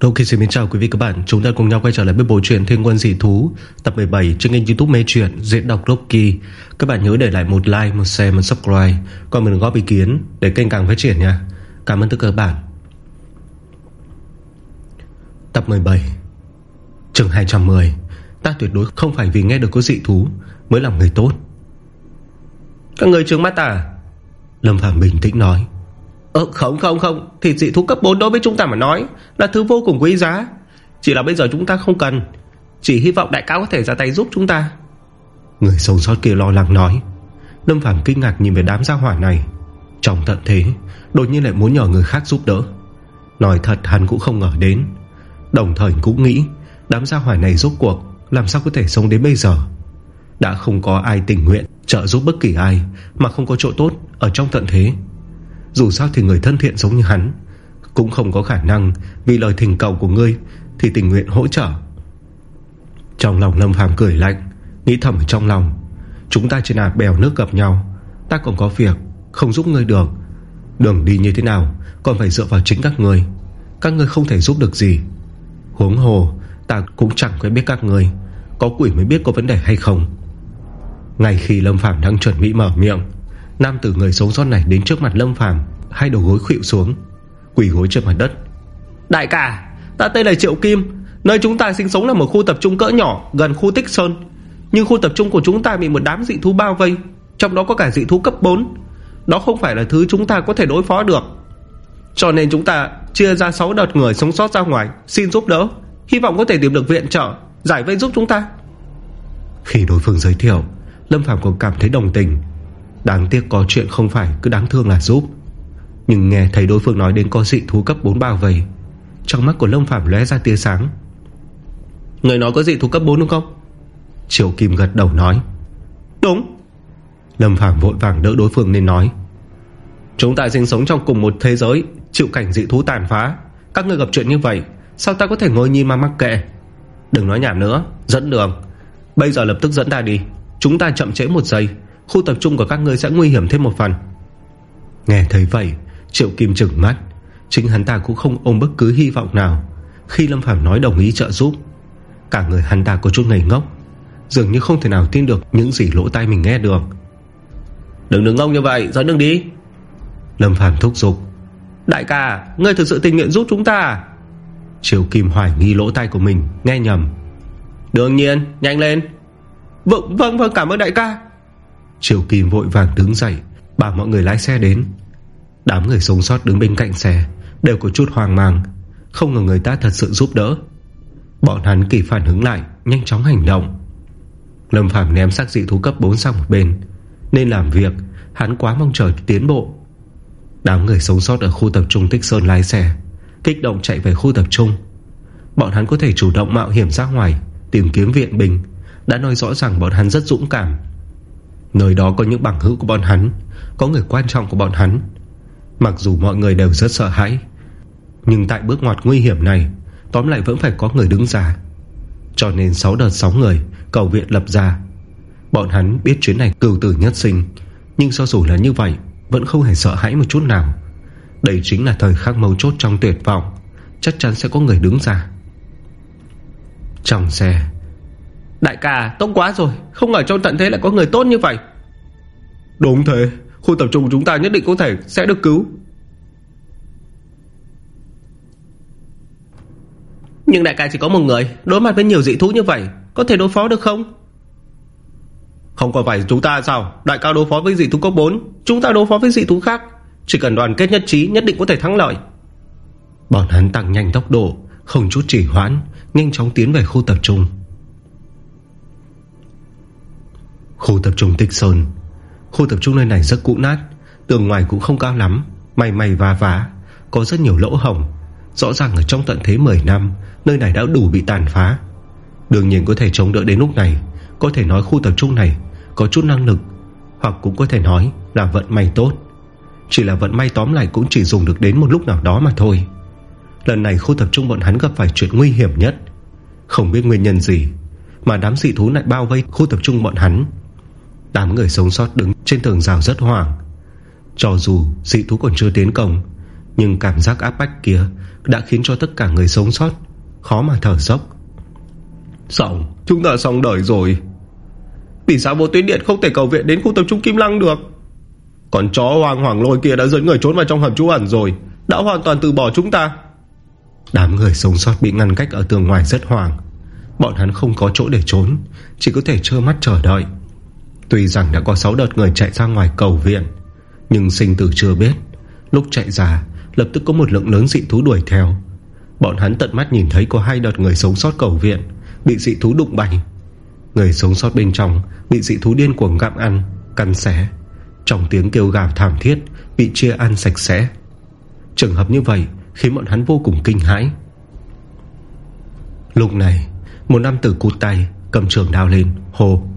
Ok xin chào quý vị các bạn. Chúng ta cùng nhau quay trở lại với bộ truyện Thiên quân dị thú Tập 17 trên kênh youtube mê truyện Diễn đọc Rocky Các bạn nhớ để lại một like, một share, một subscribe Còn mình góp ý kiến để kênh càng phát triển nha. Cảm ơn tất cả các bạn. Tập 17 Trường 210 Ta tuyệt đối không phải vì nghe được có dị thú Mới làm người tốt. Các người trừng mắt à? Lâm Phạm bình tĩnh nói. Ờ không không không. Thì dị thú cấp 4 đối với chúng ta mà nói Là thứ vô cùng quý giá. Chỉ là bây giờ chúng ta không cần. Chỉ hy vọng đại cáo có thể ra tay giúp chúng ta. Người sống sót kia lo lắng nói. Lâm Phàm kinh ngạc nhìn về đám gia hỏa này. Trong tận thế, Đột nhiên lại muốn nhờ người khác giúp đỡ. Nói thật, hắn cũng không ngờ đến. Đồng thời cũng nghĩ, Đám gia hỏa này rốt cuộc Làm sao có thể sống đến bây giờ? Đã không có ai tình nguyện trợ giúp bất kỳ ai Mà không có chỗ tốt ở trong tận thế dù sao thì người thân thiện giống như hắn, Cũng không có khả năng Vì lời thỉnh cầu của ngươi Thì tình nguyện hỗ trợ. Trong lòng Lâm Phàm cười lạnh, Nghĩ thầm ở trong lòng, Chúng ta chỉ là bèo nước gặp nhau, Ta còn có việc Không giúp ngươi được. Đường đi như thế nào Còn phải dựa vào chính các người Các người không thể giúp được gì. Huống hồ, Ta cũng chẳng quen biết các người Có quỷ mới biết có vấn đề hay không. Ngay khi Lâm Phàm đang chuẩn bị mở miệng Nam tử người sống sót này đến trước mặt Lâm Phàm Hai đầu gối khuỵu xuống Quỷ gối trên mặt đất. Đại ca Ta tên là Triệu Kim Nơi chúng ta sinh sống là một khu tập trung cỡ nhỏ Gần khu Tích Sơn. Nhưng khu tập trung của chúng ta bị một đám dị thú bao vây Trong đó có cả dị thú cấp 4 Đó không phải là thứ chúng ta có thể đối phó được. Cho nên chúng ta Chia ra 6 đợt người sống sót ra ngoài Xin giúp đỡ Hy vọng có thể tìm được viện trợ Giải vây giúp chúng ta. Khi đối phương giới thiệu Lâm Phạm cũng cảm thấy đồng tình Đáng tiếc có chuyện không phải cứ đáng thương là giúp. Nhưng nghe thấy đối phương nói đến có dị thú cấp 4 bao vây, Trong mắt của Lâm Phạm lóe ra tia sáng. Người nói có dị thú cấp 4 đúng không? Triều Kim gật đầu nói, Đúng. Lâm Phạm vội vàng đỡ đối phương nên nói, Chúng ta sinh sống trong cùng một thế giới, Chịu cảnh dị thú tàn phá. Các người gặp chuyện như vậy, Sao ta có thể ngồi nhìn mà mắc kệ? Đừng nói nhảm nữa, Dẫn đường. Bây giờ lập tức dẫn ta đi. Chúng ta chậm trễ một giây Khu tập trung của các ngươi sẽ nguy hiểm thêm một phần. Nghe thấy vậy Triệu Kim trừng mắt. Chính hắn ta cũng không ôm bất cứ hy vọng nào. Khi Lâm Phàm nói đồng ý trợ giúp Cả người hắn ta có chút ngây ngốc. Dường như không thể nào tin được Những gì lỗ tai mình nghe được. Đừng đứng ngông như vậy dẫn đường đi. Lâm Phàm thúc giục. Đại ca Ngươi thực sự tình nguyện giúp chúng ta à? Triều Kim hoài nghi lỗ tai của mình Nghe nhầm. Đương nhiên nhanh lên. Vâng vâng vâng cảm ơn đại ca Triều Kim vội vàng đứng dậy, Bảo mọi người lái xe đến. Đám người sống sót đứng bên cạnh xe, Đều có chút hoang mang, Không ngờ người ta thật sự giúp đỡ. Bọn hắn kỳ phản ứng lại, Nhanh chóng hành động. Lâm Phàm ném xác dị thú cấp 4 sang một bên, Nên làm việc, Hắn quá mong chờ tiến bộ. Đám người sống sót ở khu tập trung Tích Sơn lái xe, Kích động chạy về khu tập trung. Bọn hắn có thể chủ động mạo hiểm ra ngoài, Tìm kiếm viện binh, Đã nói rõ ràng bọn hắn rất dũng cảm. Nơi đó có những bằng hữu của bọn hắn, Có người quan trọng của bọn hắn. Mặc dù mọi người đều rất sợ hãi, Nhưng tại bước ngoặt nguy hiểm này, Tóm lại vẫn phải có người đứng ra. Cho nên 6 đợt 6 người, Cầu viện lập ra. Bọn hắn biết chuyến này cừu tử nhất sinh, Nhưng do dù là như vậy, Vẫn không hề sợ hãi một chút nào. Đây chính là thời khắc mấu chốt trong tuyệt vọng, Chắc chắn sẽ có người đứng ra. Trong xe Đại ca tốt quá rồi. Không ngờ trong tận thế lại có người tốt như vậy. Đúng thế. Khu tập trung của chúng ta nhất định có thể sẽ được cứu. Nhưng đại ca chỉ có một người Đối mặt với nhiều dị thú như vậy Có thể đối phó được không? Không còn phải chúng ta sao? Đại ca đối phó với dị thú cấp 4 Chúng ta đối phó với dị thú khác. Chỉ cần đoàn kết nhất trí nhất định có thể thắng lợi. Bọn hắn tăng nhanh tốc độ Không chút trì hoãn Nhanh chóng tiến về khu tập trung Khu tập trung Tích Sơn. Khu tập trung nơi này rất cũ nát, Tường ngoài cũng không cao lắm, Mày mày và vá, Có rất nhiều lỗ hồng Rõ ràng ở trong tận thế 10 năm, Nơi này đã đủ bị tàn phá. Đương nhiên có thể chống đỡ đến lúc này, Có thể nói khu tập trung này Có chút năng lực, Hoặc cũng có thể nói là vận may tốt. Chỉ là vận may tóm lại cũng chỉ dùng được đến một lúc nào đó mà thôi. Lần này khu tập trung bọn hắn gặp phải chuyện nguy hiểm nhất. Không biết nguyên nhân gì, Mà đám dị thú lại bao vây khu tập trung bọn hắn. Đám người sống sót đứng trên tường rào rất hoảng. Cho dù dị thú còn chưa tiến công Nhưng cảm giác áp bách kia Đã khiến cho tất cả người sống sót Khó mà thở dốc. Xong chúng ta xong đời rồi. Vì sao vô tuyến điện không thể cầu viện đến khu tập trung Kim Lăng được. Còn chó hoàng hoàng lôi kia đã dẫn người trốn vào trong hầm trú ẩn rồi Đã hoàn toàn từ bỏ chúng ta. Đám người sống sót bị ngăn cách ở tường ngoài rất hoàng Bọn hắn không có chỗ để trốn Chỉ có thể trơ mắt chờ đợi Tuy rằng đã có 6 đợt người chạy ra ngoài cầu viện, Nhưng sinh tử chưa biết. Lúc chạy ra, Lập tức có một lượng lớn dị thú đuổi theo. Bọn hắn tận mắt nhìn thấy có hai đợt người sống sót cầu viện, Bị dị thú đụng bay. Người sống sót bên trong Bị dị thú điên cuồng gặm ăn Căn xé. Trong tiếng kêu gào thảm thiết, Bị chia ăn sạch sẽ. Trường hợp như vậy Khiến bọn hắn vô cùng kinh hãi. Lúc này, Một nam tử cụt tay, Cầm trường đào lên Hồ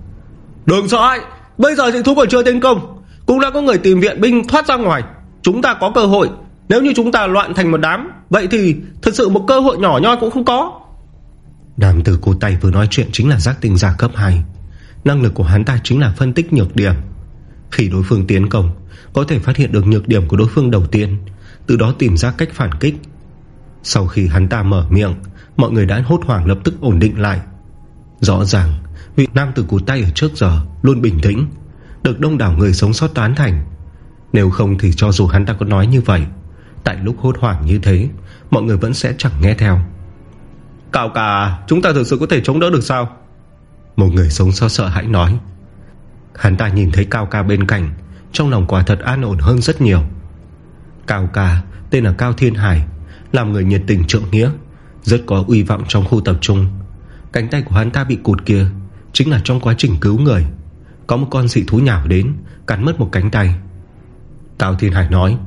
Đừng sợ hãi Bây giờ dị thú còn chưa tiến công, Cũng đã có người tìm viện binh thoát ra ngoài. Chúng ta có cơ hội. Nếu như chúng ta loạn thành một đám, Vậy thì thật sự một cơ hội nhỏ nhoi cũng không có. Nam tử cô tay vừa nói chuyện Chính là giác tình giả cấp 2 Năng lực của hắn ta chính là phân tích nhược điểm. Khi đối phương tiến công, Có thể phát hiện được nhược điểm của đối phương đầu tiên, Từ đó tìm ra cách phản kích. Sau khi hắn ta mở miệng, Mọi người đã hốt hoảng lập tức ổn định lại. Rõ ràng Vị nam tử cụt tay ở trước giờ Luôn bình tĩnh Được đông đảo người sống sót tán thành. Nếu không thì cho dù hắn ta có nói như vậy Tại lúc hốt hoảng như thế Mọi người vẫn sẽ chẳng nghe theo. Cao cả Chúng ta thực sự có thể chống đỡ được sao? Một người sống sót sợ hãi nói. Hắn ta nhìn thấy Cao ca bên cạnh Trong lòng quả thật an ổn hơn rất nhiều. Cao ca Tên là Cao Thiên Hải Làm người nhiệt tình trượng nghĩa Rất có uy vọng trong khu tập trung. Cánh tay của hắn ta bị cụt kia Chính là trong quá trình cứu người, Có một con dị thú nhào đến, Cắn mất một cánh tay. Tào Thiên Hải nói,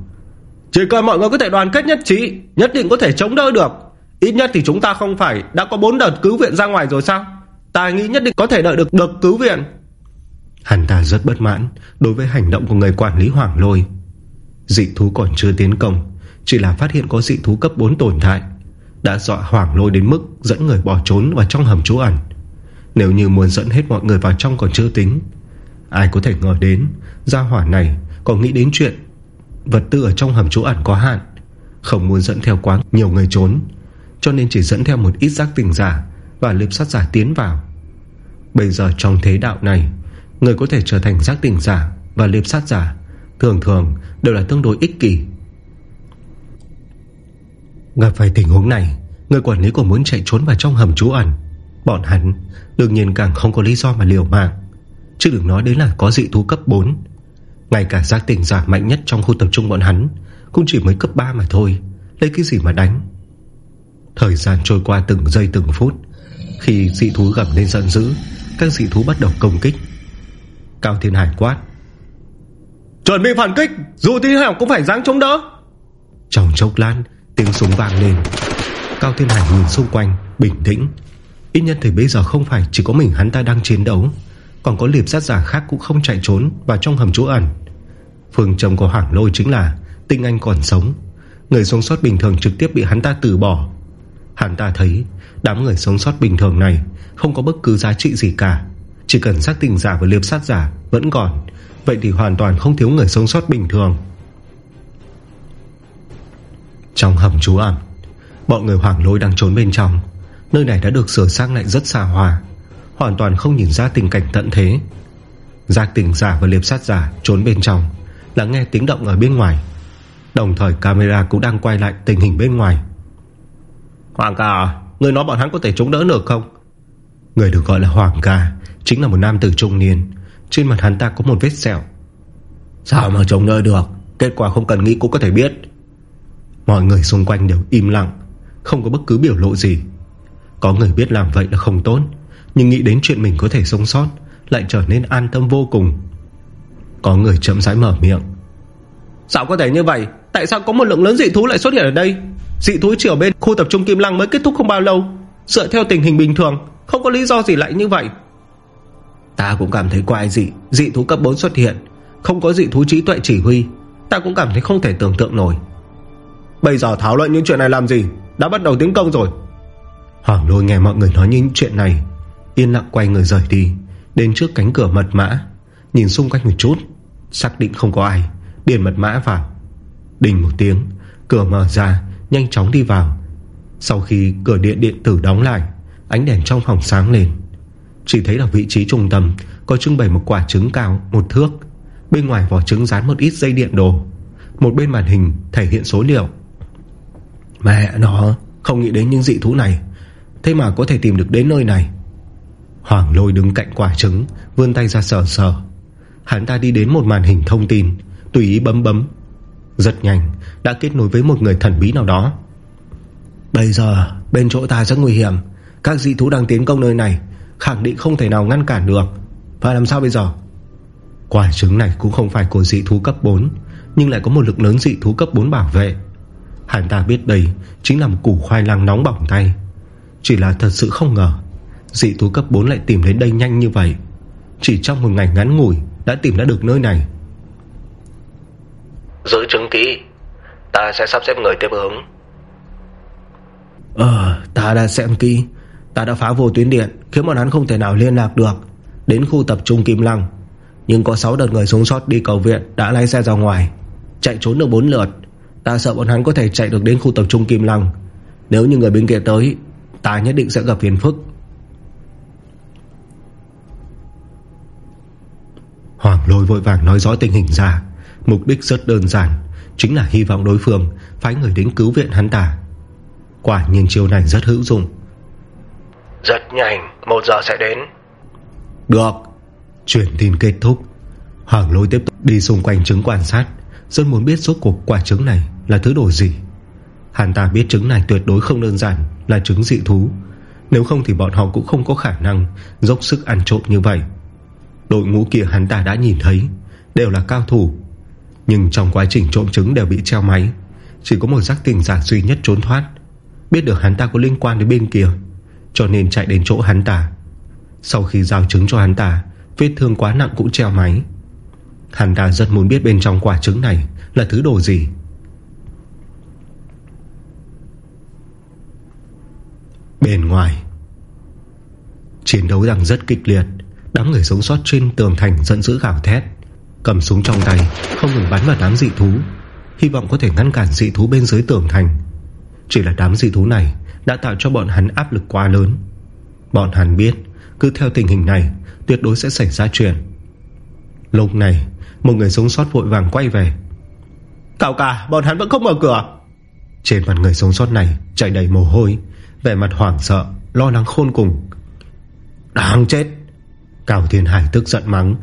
Chỉ cần mọi người có thể đoàn kết nhất trí, Nhất định có thể chống đỡ được. Ít nhất thì chúng ta không phải Đã có 4 đợt cứu viện ra ngoài rồi sao? Ta nghĩ nhất định có thể đợi được được cứu viện. Hắn ta rất bất mãn Đối với hành động của người quản lý Hoàng Lôi. Dị thú còn chưa tiến công, Chỉ là phát hiện có dị thú cấp 4 tồn tại, Đã dọa Hoàng Lôi đến mức Dẫn người bỏ trốn vào trong hầm trú ẩn nếu như muốn dẫn hết mọi người vào trong còn chưa tính, Ai có thể ngờ đến, Gia hỏa này còn nghĩ đến chuyện Vật tư ở trong hầm trú ẩn có hạn, Không muốn dẫn theo quá nhiều người trốn, Cho nên chỉ dẫn theo một ít giác tình giả Và liệp sát giả tiến vào. Bây giờ trong thế đạo này, Người có thể trở thành giác tình giả Và liệp sát giả Thường thường đều là tương đối ích kỷ. Gặp phải tình huống này, Người quản lý còn muốn chạy trốn vào trong hầm trú ẩn. Bọn hắn Đương nhiên càng không có lý do mà liều mạng. Chứ đừng nói đến là có dị thú cấp 4 Ngay cả giác tỉnh giả mạnh nhất Trong khu tập trung bọn hắn Cũng chỉ mới cấp 3 mà thôi. Lấy cái gì mà đánh? Thời gian trôi qua từng giây từng phút Khi dị thú gầm lên giận dữ Các dị thú bắt đầu công kích. Cao Thiên Hải quát Chuẩn bị phản kích Dù thế nào cũng phải dáng chống đỡ. Trong chốc lan tiếng súng vang lên. Cao Thiên Hải nhìn xung quanh Bình tĩnh Ít nhất thì bây giờ không phải chỉ có mình hắn ta đang chiến đấu. Còn có liệp sát giả khác cũng không chạy trốn Vào trong hầm trú ẩn. Phương châm của Hoàng Lôi chính là Tinh Anh còn sống. Người sống sót bình thường trực tiếp bị hắn ta từ bỏ. Hắn ta thấy Đám người sống sót bình thường này Không có bất cứ giá trị gì cả. Chỉ cần xác tình giả và liệp sát giả Vẫn còn, Vậy thì hoàn toàn không thiếu người sống sót bình thường. Trong hầm trú ẩn, Bọn người Hoàng Lôi đang trốn bên trong. Nơi này đã được sửa sang lại rất xa hòa Hoàn toàn không nhìn ra tình cảnh tận thế. Giác tình giả và liệp sát giả Trốn bên trong Là nghe tiếng động ở bên ngoài. Đồng thời camera cũng đang quay lại tình hình bên ngoài. Hoàng ca à Người nói bọn hắn có thể chống đỡ được không? Người được gọi là Hoàng ca Chính là một nam tử trung niên. Trên mặt hắn ta có một vết sẹo. Sao mà chống đỡ được? Kết quả không cần nghĩ cũng có thể biết. Mọi người xung quanh đều im lặng Không có bất cứ biểu lộ gì có người biết làm vậy là không tốt Nhưng nghĩ đến chuyện mình có thể sống sót Lại trở nên an tâm vô cùng. Có người chậm rãi mở miệng. Sao có thể như vậy? Tại sao có một lượng lớn dị thú lại xuất hiện ở đây? Dị thú chỉ ở bên khu tập trung Kim Lăng mới kết thúc không bao lâu. Dựa theo tình hình bình thường Không có lý do gì lại như vậy. Ta cũng cảm thấy quái dị Dị thú cấp 4 xuất hiện. Không có dị thú trí tuệ chỉ huy Ta cũng cảm thấy không thể tưởng tượng nổi. Bây giờ thảo luận những chuyện này làm gì? Đã bắt đầu tiến công rồi Hoàng lôi nghe mọi người nói những chuyện này. Yên lặng quay người rời đi, Đến trước cánh cửa mật mã. Nhìn xung quanh một chút, Xác định không có ai. Điền mật mã vào. Đình một tiếng, Cửa mở ra, Nhanh chóng đi vào. Sau khi cửa điện điện tử đóng lại, Ánh đèn trong phòng sáng lên. Chỉ thấy là vị trí trung tâm Có trưng bày một quả trứng cao, một thước. Bên ngoài vỏ trứng dán một ít dây điện đồ. Một bên màn hình thể hiện số liệu. Mẹ nó, Không nghĩ đến những dị thú này. Thế mà có thể tìm được đến nơi này. Hoàng lôi đứng cạnh quả trứng, Vươn tay ra sờ sờ. Hắn ta đi đến một màn hình thông tin, Tùy ý bấm bấm. Rất nhanh, đã kết nối với một người thần bí nào đó. Bây giờ, Bên chỗ ta rất nguy hiểm. Các dị thú đang tiến công nơi này, Khẳng định không thể nào ngăn cản được. Và làm sao bây giờ? Quả trứng này cũng không phải của dị thú cấp 4 Nhưng lại có một lực lớn dị thú cấp 4 bảo vệ. Hắn ta biết đây Chính là một củ khoai lang nóng bỏng tay. Chỉ là thật sự không ngờ Dị thú cấp 4 lại tìm đến đây nhanh như vậy. Chỉ trong một ngày ngắn ngủi Đã tìm ra được nơi này. Giữ chứng kỹ Ta sẽ sắp xếp người tiếp ứng. Ờ ta đã xem kỹ. Ta đã phá vô tuyến điện Khiến bọn hắn không thể nào liên lạc được. Đến khu tập trung Kim Lăng Nhưng có 6 đợt người sống sót đi cầu viện Đã lái xe ra ngoài. Chạy trốn được 4 lượt. Ta sợ bọn hắn có thể chạy được đến khu tập trung Kim Lăng. Nếu như người bên kia tới Ta nhất định sẽ gặp phiền phức. Hoàng lôi vội vàng nói rõ tình hình ra. Mục đích rất đơn giản Chính là hy vọng đối phương Phái người đến cứu viện hắn ta. Quả nhiên chiêu này rất hữu dụng. Rất nhanh Một giờ sẽ đến. Được. Chuyển tin kết thúc. Hoàng lôi tiếp tục đi xung quanh trứng quan sát Rất muốn biết số cuộc quả trứng này Là thứ đồ gì. Hắn ta biết trứng này tuyệt đối không đơn giản là trứng dị thú. Nếu không thì bọn họ cũng không có khả năng Dốc sức ăn trộm như vậy. Đội ngũ kia hắn ta đã nhìn thấy, Đều là cao thủ. Nhưng trong quá trình trộm trứng đều bị treo máy, Chỉ có một giác tình giả duy nhất trốn thoát. Biết được hắn ta có liên quan đến bên kia, Cho nên chạy đến chỗ hắn ta. Sau khi giao trứng cho hắn ta, Vết thương quá nặng cũng treo máy. Hắn ta rất muốn biết bên trong quả trứng này Là thứ đồ gì. Bên ngoài. Chiến đấu đang rất kịch liệt, Đám người sống sót trên tường thành giận dữ gào thét. Cầm súng trong tay, Không ngừng bắn vào đám dị thú, Hy vọng có thể ngăn cản dị thú bên dưới tường thành. Chỉ là đám dị thú này Đã tạo cho bọn hắn áp lực quá lớn. Bọn hắn biết, Cứ theo tình hình này, Tuyệt đối sẽ xảy ra chuyện. Lúc này, Một người sống sót vội vàng quay về. Cào cả, bọn hắn vẫn không mở cửa. Trên mặt người sống sót này Chạy đầy mồ hôi về mặt hoảng sợ, Lo lắng khôn cùng. Đáng chết! Cao Thiên Hải tức giận mắng.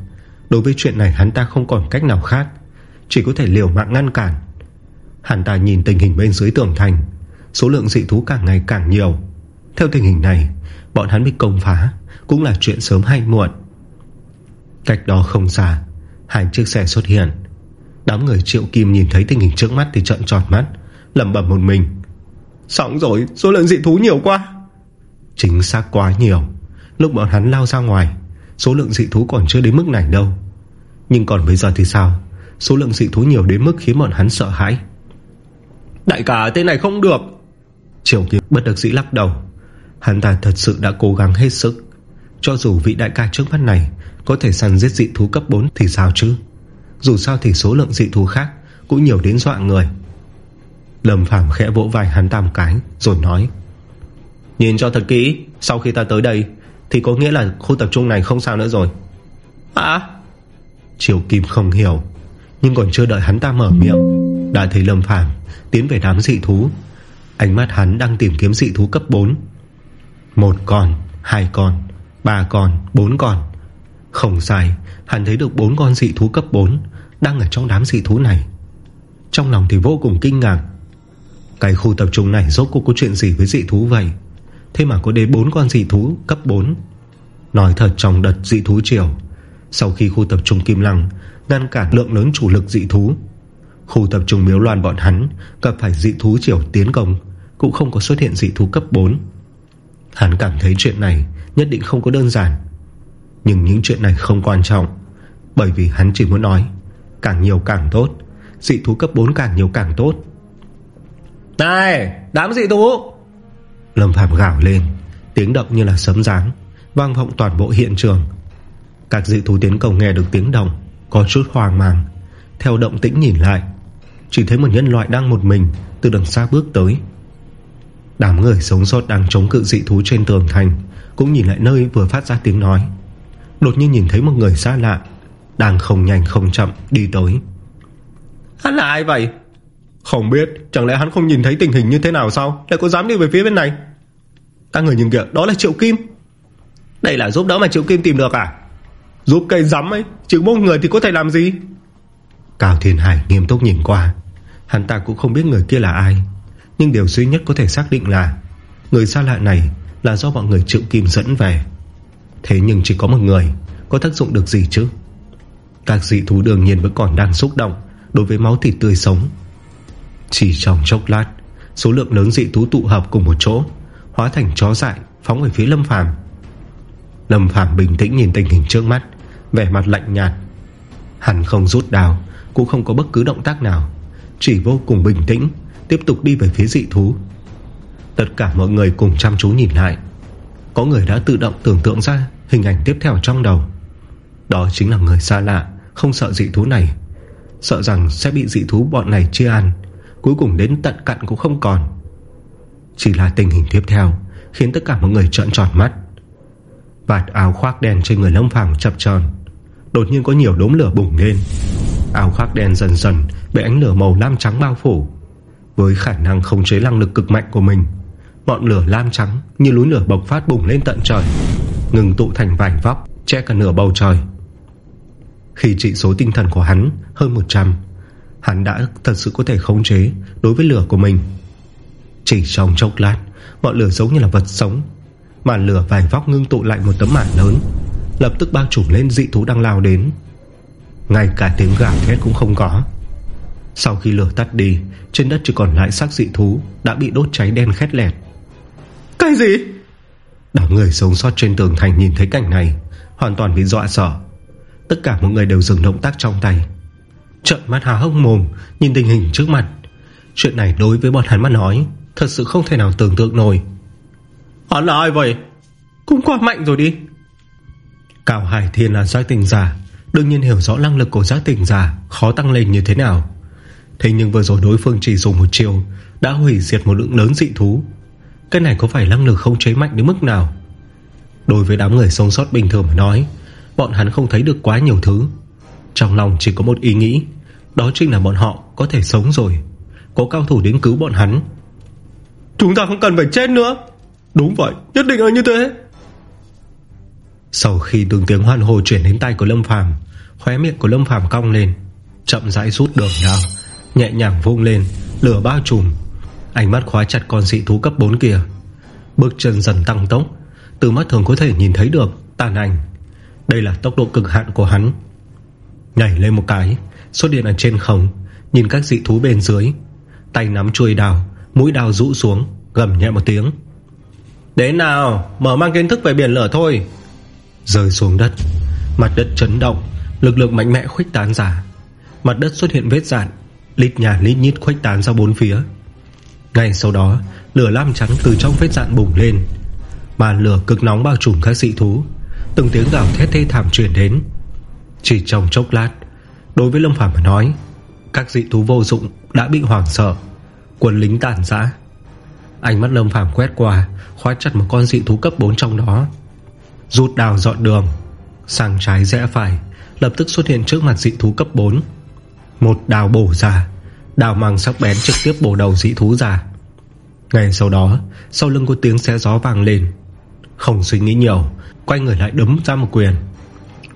Đối với chuyện này hắn ta không còn cách nào khác, Chỉ có thể liều mạng ngăn cản. Hắn ta nhìn tình hình bên dưới tường thành, Số lượng dị thú càng ngày càng nhiều. Theo tình hình này, Bọn hắn bị công phá Cũng là chuyện sớm hay muộn. Cách đó không xa, Hai chiếc xe xuất hiện. Đám người triệu kim nhìn thấy tình hình trước mắt Thì trận tròn mắt lầm bẩm một mình. Xong rồi số lượng dị thú nhiều quá. Chính xác quá nhiều. Lúc bọn hắn lao ra ngoài Số lượng dị thú còn chưa đến mức này đâu. Nhưng còn bây giờ thì sao? Số lượng dị thú nhiều đến mức khiến bọn hắn sợ hãi. Đại ca tên này không được. Triều Kiệt bất đắc dĩ lắc đầu. Hắn ta thật sự đã cố gắng hết sức. Cho dù vị đại ca trước mắt này Có thể săn giết dị thú cấp 4 thì sao chứ? Dù sao thì số lượng dị thú khác Cũng nhiều đến dọa người Lâm Phàm khẽ vỗ vai hắn tam cái Rồi nói Nhìn cho thật kỹ Sau khi ta tới đây Thì có nghĩa là khu tập trung này không sao nữa rồi. À? Triều Kim không hiểu Nhưng còn chưa đợi hắn ta mở miệng Đã thấy Lâm Phàm tiến về đám dị thú. Ánh mắt hắn đang tìm kiếm dị thú cấp 4 Một con Hai con Ba con Bốn con. Không sai Hắn thấy được bốn con dị thú cấp 4 Đang ở trong đám dị thú này. Trong lòng thì vô cùng kinh ngạc cái khu tập trung này rốt cuộc có chuyện gì với dị thú vậy? Thế mà có đến bốn con dị thú, cấp 4 Nói thật trong đợt dị thú chiều Sau khi khu tập trung Kim Lăng Ngăn cản lượng lớn chủ lực dị thú, Khu tập trung miếu loan bọn hắn Gặp phải dị thú chiều tiến công, Cũng không có xuất hiện dị thú cấp 4 Hắn cảm thấy chuyện này Nhất định không có đơn giản, Nhưng những chuyện này không quan trọng, Bởi vì hắn chỉ muốn nói, Càng nhiều càng tốt, Dị thú cấp 4 càng nhiều càng tốt. Này đám dị thú. Lâm Phạm gào lên Tiếng động như là sấm ráng Vang vọng toàn bộ hiện trường. Các dị thú tiến công nghe được tiếng động Có chút hoang mang. Theo động tĩnh nhìn lại Chỉ thấy một nhân loại đang một mình Từ đằng xa bước tới. Đám người sống sót đang chống cự dị thú trên tường thành Cũng nhìn lại nơi vừa phát ra tiếng nói. Đột nhiên nhìn thấy một người xa lạ Đang không nhanh không chậm đi tới. Hắn là ai vậy không biết, Chẳng lẽ hắn không nhìn thấy tình hình như thế nào sao? Lại có dám đi về phía bên này? Các người nhìn kìa, đó là Triệu Kim. Đây là giúp đỡ mà Triệu Kim tìm được à? Giúp cây rắm ấy Chứ một người thì có thể làm gì? Cao Thiên Hải nghiêm túc nhìn qua. Hắn ta cũng không biết người kia là ai. Nhưng điều duy nhất có thể xác định là Người xa lạ này là do bọn người Triệu Kim dẫn về. Thế nhưng chỉ có một người, Có tác dụng được gì chứ? Các dị thú đương nhiên vẫn còn đang xúc động Đối với máu thịt tươi sống. Chỉ trong chốc lát, Số lượng lớn dị thú tụ hợp cùng một chỗ, Hóa thành chó dại phóng về phía Lâm Phàm. Lâm Phàm bình tĩnh nhìn tình hình trước mắt, Vẻ mặt lạnh nhạt. Hắn không rút đào Cũng không có bất cứ động tác nào, Chỉ vô cùng bình tĩnh, Tiếp tục đi về phía dị thú. Tất cả mọi người cùng chăm chú nhìn lại. Có người đã tự động tưởng tượng ra Hình ảnh tiếp theo trong đầu. Đó chính là người xa lạ, Không sợ dị thú này. Sợ rằng sẽ bị dị thú bọn này chia ăn. Cuối cùng đến tận cặn cũng không còn. Chỉ là tình hình tiếp theo Khiến tất cả mọi người trợn tròn mắt. Vạt áo khoác đen trên người Lâm Phàm chập tròn, Đột nhiên có nhiều đốm lửa bùng lên. Áo khoác đen dần dần Bị ánh lửa màu lam trắng bao phủ. Với khả năng không chế năng lực cực mạnh của mình, Ngọn lửa lam trắng Như núi lửa bộc phát bùng lên tận trời, Ngừng tụ thành vành vóc, Che cả nửa bầu trời. Khi trị số tinh thần của hắn hơn 100 Hắn đã thật sự có thể khống chế Đối với lửa của mình. Chỉ trong chốc lát Ngọn lửa giống như là vật sống Màn lửa vài vóc ngưng tụ lại một tấm màn lớn Lập tức bao trùm lên dị thú đang lao đến. Ngay cả tiếng gào thét cũng không có. Sau khi lửa tắt đi Trên đất chỉ còn lại xác dị thú Đã bị đốt cháy đen khét lẹt. Cái gì? Đám người sống sót trên tường thành nhìn thấy cảnh này Hoàn toàn bị dọa sợ. Tất cả mọi người đều dừng động tác trong tay Trận mắt há hốc mồm, Nhìn tình hình trước mặt. Chuyện này đối với bọn hắn mà nói, Thật sự không thể nào tưởng tượng nổi. Hắn là ai vậy? Cũng quá mạnh rồi đi. Cao Hải Thiên là giác tình giả, Đương nhiên hiểu rõ năng lực của giác tình giả Khó tăng lên như thế nào. Thế nhưng vừa rồi đối phương chỉ dùng một chiều Đã hủy diệt một lượng lớn dị thú. Cái này có phải năng lực không chế mạnh đến mức nào? Đối với đám người sống sót bình thường mà nói, Bọn hắn không thấy được quá nhiều thứ. Trong lòng chỉ có một ý nghĩ Đó chính là bọn họ có thể sống rồi. Có cao thủ đến cứu bọn hắn. Chúng ta không cần phải chết nữa. Đúng vậy nhất định là như thế. Sau khi từng tiếng hoan hồ chuyển đến tay của Lâm Phàm Khóe miệng của Lâm Phàm cong lên Chậm rãi rút đường đao Nhẹ nhàng vung lên Lửa bao trùm. Ánh mắt khóa chặt con dị thú cấp 4 kia. Bước chân dần tăng tốc Từ mắt thường có thể nhìn thấy được Tàn ảnh. Đây là tốc độ cực hạn của hắn Nhảy lên một cái, Xuất hiện ở trên không, Nhìn các dị thú bên dưới. Tay nắm chuôi đào, Mũi đào rũ xuống, Gầm nhẹ một tiếng. Đến nào, mở mang kiến thức về biển lửa thôi. Rơi xuống đất, Mặt đất chấn động, Lực lượng mạnh mẽ khuếch tán ra. Mặt đất xuất hiện vết dạn, Lít nhà lít nhít khuếch tán ra bốn phía. Ngay sau đó, Lửa lam trắng từ trong vết dạn bùng lên. Màn lửa cực nóng bao trùm các dị thú. Từng tiếng gào thét thê thảm truyền đến. Chỉ trong chốc lát, Đối với Lâm Phàm mà nói, Các dị thú vô dụng đã bị hoảng sợ Quân lính tàn giã Ánh mắt Lâm Phàm quét qua, Khóa chặt một con dị thú cấp 4 trong đó. Rút đào dọn đường, Sang trái rẽ phải, Lập tức xuất hiện trước mặt dị thú cấp 4 Một đào bổ ra Đào mang sắc bén trực tiếp bổ đầu dị thú ra. Ngay sau đó, Sau lưng có tiếng xe gió vàng lên. Không suy nghĩ nhiều, Quay người lại đấm ra một quyền.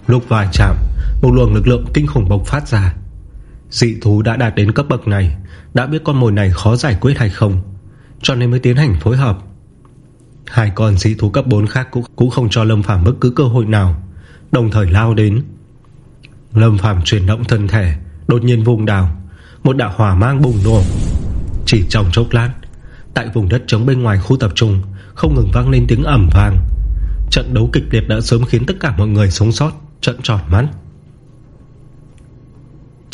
Lúc vài chạm một luồng lực lượng kinh khủng bộc phát ra. Dị thú đã đạt đến cấp bậc này Đã biết con mồi này khó giải quyết hay không Cho nên mới tiến hành phối hợp. Hai con dị thú cấp 4 khác cũng, cũng không cho Lâm Phàm bất cứ cơ hội nào Đồng thời lao đến. Lâm Phàm chuyển động thân thể Đột nhiên vùng đào Một đạo hỏa mang bùng nổ. Chỉ trong chốc lát Tại vùng đất trống bên ngoài khu tập trung Không ngừng vang lên tiếng ẩm vàng Trận đấu kịch liệt đã sớm khiến tất cả mọi người sống sót Trận tròn mắt.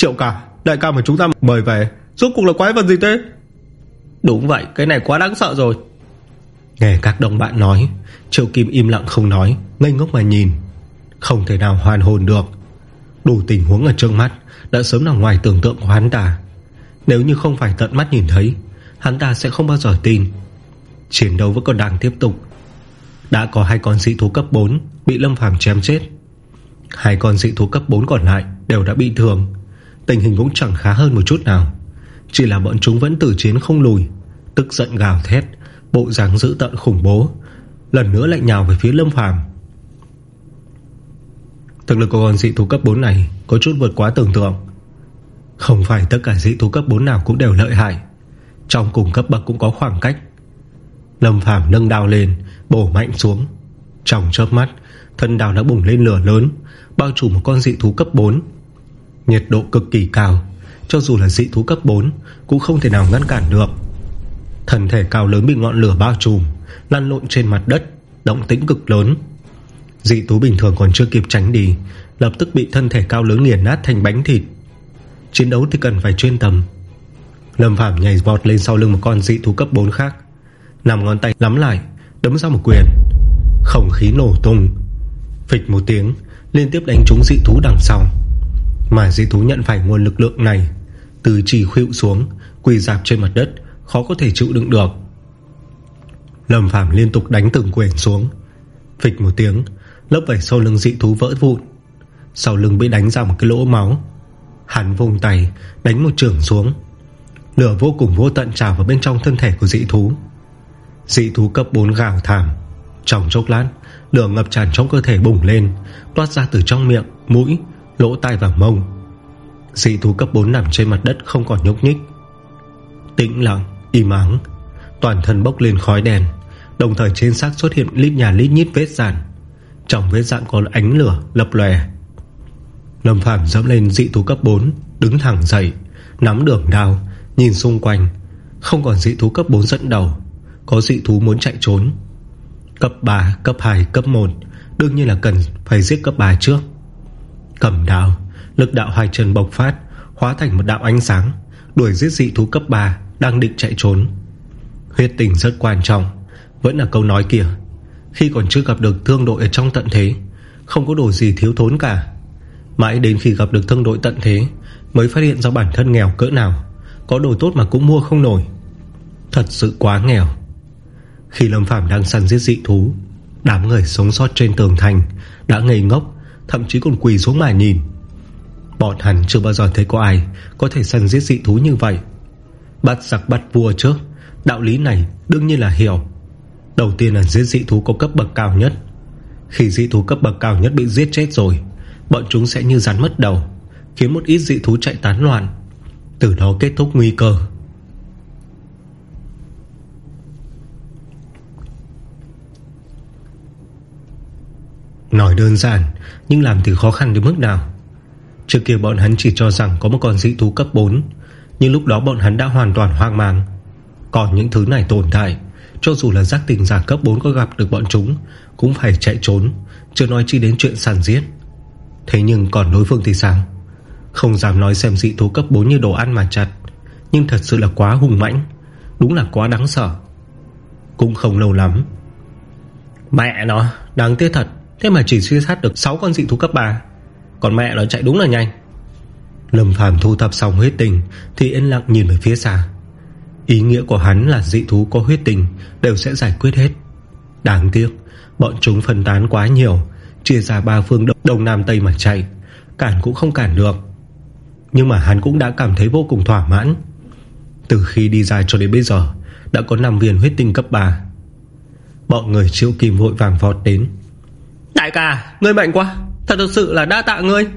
Triệu cả Đại ca mà chúng ta mời về. Rốt cuộc là quái vật gì thế? Đúng vậy cái này quá đáng sợ rồi. Nghe các đồng bạn nói Triệu Kim im lặng không nói Ngây ngốc mà nhìn. Không thể nào hoàn hồn được. Đủ tình huống ở trước mắt Đã sớm nằm ngoài tưởng tượng của hắn ta. Nếu như không phải tận mắt nhìn thấy Hắn ta sẽ không bao giờ tin. Chiến đấu vẫn còn đang tiếp tục. Đã có hai con dị thú cấp 4 Bị Lâm Phàm chém chết. Hai con dị thú cấp 4 còn lại Đều đã bị thương Tình hình cũng chẳng khá hơn một chút nào. Chỉ là bọn chúng vẫn tử chiến không lùi, Tức giận gào thét, Bộ dáng dữ tận khủng bố, Lần nữa lại nhào về phía Lâm Phàm. Thực lực của con dị thú cấp 4 này Có chút vượt quá tưởng tượng. Không phải tất cả dị thú cấp 4 nào cũng đều lợi hại. Trong cùng cấp bậc cũng có khoảng cách. Lâm Phàm nâng đào lên, Bổ mạnh xuống. Trong chớp mắt, Thân đào đã bùng lên lửa lớn, Bao trùm một con dị thú cấp 4 Nhiệt độ cực kỳ cao. Cho dù là dị thú cấp 4 Cũng không thể nào ngăn cản được. Thân thể cao lớn bị ngọn lửa bao trùm, Lăn lộn trên mặt đất, Động tĩnh cực lớn. Dị thú bình thường còn chưa kịp tránh đi, Lập tức bị thân thể cao lớn nghiền nát thành bánh thịt. Chiến đấu thì cần phải chuyên tầm Lâm Phạm nhảy vọt lên sau lưng một con dị thú cấp 4 khác, Nằm ngón tay lắm lại, Đấm ra một quyền. Không khí nổ tung. Phịch một tiếng, Liên tiếp đánh trúng dị thú đằng sau. Mà dị thú nhận phải nguồn lực lượng này. Từ chỉ khuỵu xuống Quỳ dạp trên mặt đất Khó có thể chịu đựng được. Lâm Phạm liên tục đánh từng quyền xuống. Phịch một tiếng Lớp vảy sau lưng dị thú vỡ vụn. Sau lưng bị đánh ra một cái lỗ máu. Hắn vùng tay Đánh một trường xuống. Lửa vô cùng vô tận trào vào bên trong thân thể của dị thú Dị thú cấp 4 gào thảm. Trong chốc lát Lửa ngập tràn trong cơ thể bùng lên Toát ra từ trong miệng, mũi, lỗ tai và mông. Dị thú cấp 4 nằm trên mặt đất không còn nhúc nhích. Tĩnh lặng, im ắng Toàn thân bốc lên khói đèn Đồng thời trên xác xuất hiện lít nhà lít nhít vết dạn. Trong vết dạn có ánh lửa lập lòe. Lâm Phàm dẫm lên dị thú cấp 4 Đứng thẳng dậy Nắm đường đao Nhìn xung quanh. Không còn dị thú cấp 4 dẫn đầu Có dị thú muốn chạy trốn. Cấp 3, cấp 2, cấp 1 Đương nhiên là cần phải giết cấp 3 trước. Cầm đạo Lực đạo hai chân bộc phát, Hóa thành một đạo ánh sáng, Đuổi giết dị thú cấp 3 Đang định chạy trốn. Huyết tình rất quan trọng, Vẫn là câu nói kia. Khi còn chưa gặp được thương đội ở trong tận thế, Không có đồ gì thiếu thốn cả. Mãi đến khi gặp được thương đội tận thế, Mới phát hiện ra bản thân nghèo cỡ nào, Có đồ tốt mà cũng mua không nổi. Thật sự quá nghèo. Khi Lâm Phàm đang săn giết dị thú, Đám người sống sót trên tường thành Đã ngây ngốc Thậm chí còn quỳ xuống mà nhìn. Bọn hắn chưa bao giờ thấy có ai Có thể săn giết dị thú như vậy. Bắt giặc bắt vua chứ. Đạo lý này đương nhiên là hiểu. Đầu tiên là giết dị thú có cấp bậc cao nhất. Khi dị thú cấp bậc cao nhất bị giết chết rồi, Bọn chúng sẽ như rắn mất đầu, Khiến một ít dị thú chạy tán loạn. Từ đó kết thúc nguy cơ. Nói đơn giản, Nhưng làm thì khó khăn đến mức nào. Trước kia bọn hắn chỉ cho rằng có một con dị thú cấp 4 Nhưng lúc đó bọn hắn đã hoàn toàn hoang mang. Còn những thứ này tồn tại, Cho dù là giác tình giả cấp 4 có gặp được bọn chúng, Cũng phải chạy trốn, Chưa nói chi đến chuyện sàn giết. Thế nhưng còn đối phương thì sao? Không dám nói xem dị thú cấp 4 như đồ ăn mà chặt, Nhưng thật sự là quá hùng mãnh, Đúng là quá đáng sợ. Cũng không lâu lắm. Mẹ nó, đáng tiếc thật. Thế mà chỉ suy sát được 6 con dị thú cấp 3 Còn mẹ nó chạy đúng là nhanh. Lâm Phàm thu thập xong huyết tình Thì yên lặng nhìn về phía xa. Ý nghĩa của hắn là dị thú có huyết tình Đều sẽ giải quyết hết. Đáng tiếc Bọn chúng phân tán quá nhiều Chia ra ba phương đông, đông nam tây mà chạy Cản cũng không cản được. Nhưng mà hắn cũng đã cảm thấy vô cùng thỏa mãn. Từ khi đi ra cho đến bây giờ Đã có 5 viên huyết tinh cấp 3 Bọn người triệu kim vội vàng vọt đến Đại ca, ngươi mạnh quá. Thật thực sự là đa tạ ngươi.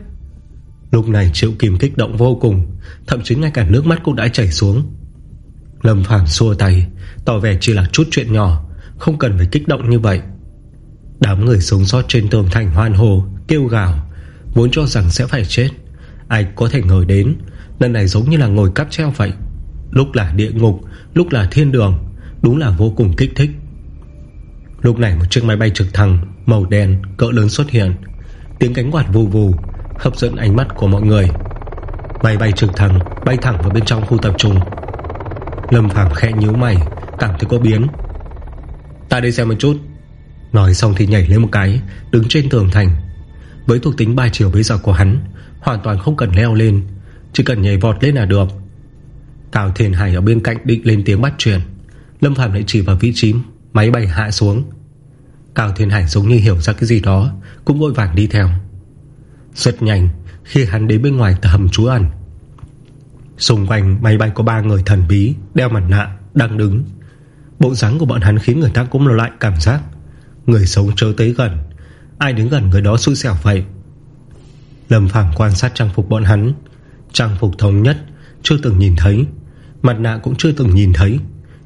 Lúc này triệu kim kích động vô cùng Thậm chí ngay cả nước mắt cũng đã chảy xuống. Lâm Phàm xua tay Tỏ vẻ chỉ là chút chuyện nhỏ Không cần phải kích động như vậy. Đám người sống sót trên tường thành hoan hồ Kêu gào Vốn cho rằng sẽ phải chết. Ai có thể ngờ đến Lần này giống như là ngồi cắp treo vậy. Lúc là địa ngục Lúc là thiên đường Đúng là vô cùng kích thích. Lúc này một chiếc máy bay trực thăng Màu đen, cỡ lớn xuất hiện. Tiếng cánh quạt vù vù, Hấp dẫn ánh mắt của mọi người. Máy bay trực thăng, bay thẳng vào bên trong khu tập trung. Lâm Phàm khẽ nhíu mày, Cảm thấy có biến. Ta đi xem một chút. Nói xong thì nhảy lên một cái, Đứng trên tường thành. Với thuộc tính ba chiều bây giờ của hắn, Hoàn toàn không cần leo lên, Chỉ cần nhảy vọt lên là được. Tào Thiền Hải ở bên cạnh định lên tiếng bắt truyền Lâm Phạm lại chỉ vào vị trí Máy bay hạ xuống. Cao Thiên Hải giống như hiểu ra cái gì đó Cũng vội vàng đi theo. Rất nhanh khi hắn đến bên ngoài hầm trú ẩn Xung quanh máy bay có ba người thần bí Đeo mặt nạ, đang đứng. Bộ dáng của bọn hắn khiến người ta cũng lại cảm giác Người sống trơ tới gần Ai đứng gần người đó xui xẻo vậy. Lâm Phàm quan sát trang phục bọn hắn Trang phục thống nhất Chưa từng nhìn thấy Mặt nạ cũng chưa từng nhìn thấy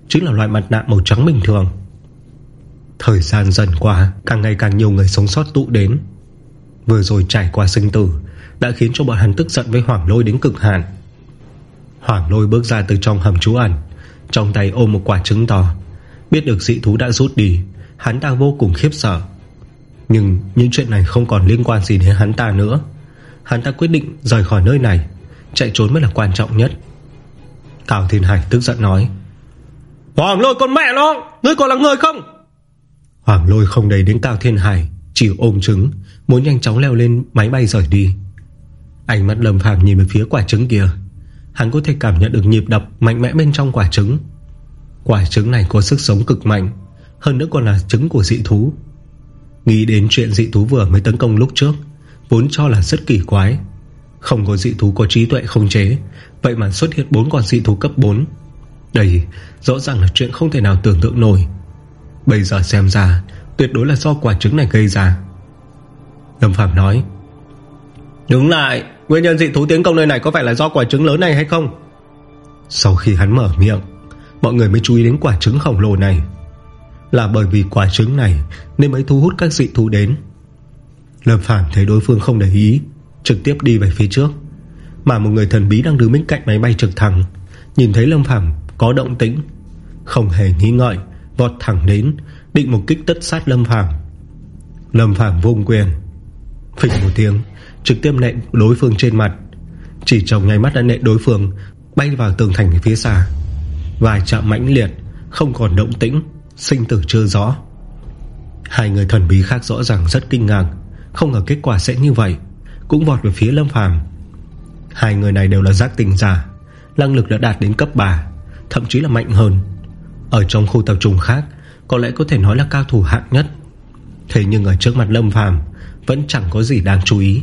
Chính là loại mặt nạ màu trắng bình thường. Thời gian dần qua, Càng ngày càng nhiều người sống sót tụ đến. Vừa rồi trải qua sinh tử, Đã khiến cho bọn hắn tức giận với Hoàng Lôi đến cực hạn. Hoàng Lôi bước ra từ trong hầm trú ẩn, Trong tay ôm một quả trứng to. Biết được dị thú đã rút đi, Hắn đang vô cùng khiếp sợ. Nhưng những chuyện này không còn liên quan gì đến hắn ta nữa. Hắn ta quyết định rời khỏi nơi này, Chạy trốn mới là quan trọng nhất. Cao Thiên Hải tức giận nói, Hoàng lôi con mẹ nó, Ngươi còn là người không? Hoàng lôi không đầy đến Cao Thiên Hải, Chỉ ôm trứng, Muốn nhanh chóng leo lên máy bay rời đi. Ánh mắt lầm phàm nhìn về phía quả trứng kia. Hắn có thể cảm nhận được nhịp đập Mạnh mẽ bên trong quả trứng. Quả trứng này có sức sống cực mạnh, Hơn nữa còn là trứng của dị thú. Nghĩ đến chuyện dị thú vừa mới tấn công lúc trước, Vốn cho là rất kỳ quái. Không có dị thú có trí tuệ không chế, Vậy mà xuất hiện bốn con dị thú cấp 4 Đây, rõ ràng là chuyện không thể nào tưởng tượng nổi. Bây giờ xem ra Tuyệt đối là do quả trứng này gây ra. Lâm Phạm nói Đứng lại Nguyên nhân dị thú tiến công nơi này có phải là do quả trứng lớn này hay không? Sau khi hắn mở miệng Mọi người mới chú ý đến quả trứng khổng lồ này. Là bởi vì quả trứng này Nên mới thu hút các dị thú đến. Lâm Phàm thấy đối phương không để ý Trực tiếp đi về phía trước. Mà một người thần bí đang đứng bên cạnh máy bay trực thăng Nhìn thấy Lâm Phàm có động tĩnh Không hề nghi ngợi Vọt thẳng đến, Định một kích tất sát Lâm Phàm. Lâm Phàm vung quyền, Phịch một tiếng, Trực tiếp nện đối phương trên mặt. Chỉ trong ngay mắt đã nện đối phương, Bay vào tường thành phía xa. Vài chạm mãnh liệt, Không còn động tĩnh, Sinh tử chưa rõ. Hai người thần bí khác rõ ràng rất kinh ngạc, Không ngờ kết quả sẽ như vậy. Cũng vọt về phía Lâm Phàm. Hai người này đều là giác tình giả, Năng lực đã đạt đến cấp 3 Thậm chí là mạnh hơn. Ở trong khu tập trung khác, Có lẽ có thể nói là cao thủ hạng nhất. Thế nhưng ở trước mặt Lâm Phàm, Vẫn chẳng có gì đáng chú ý.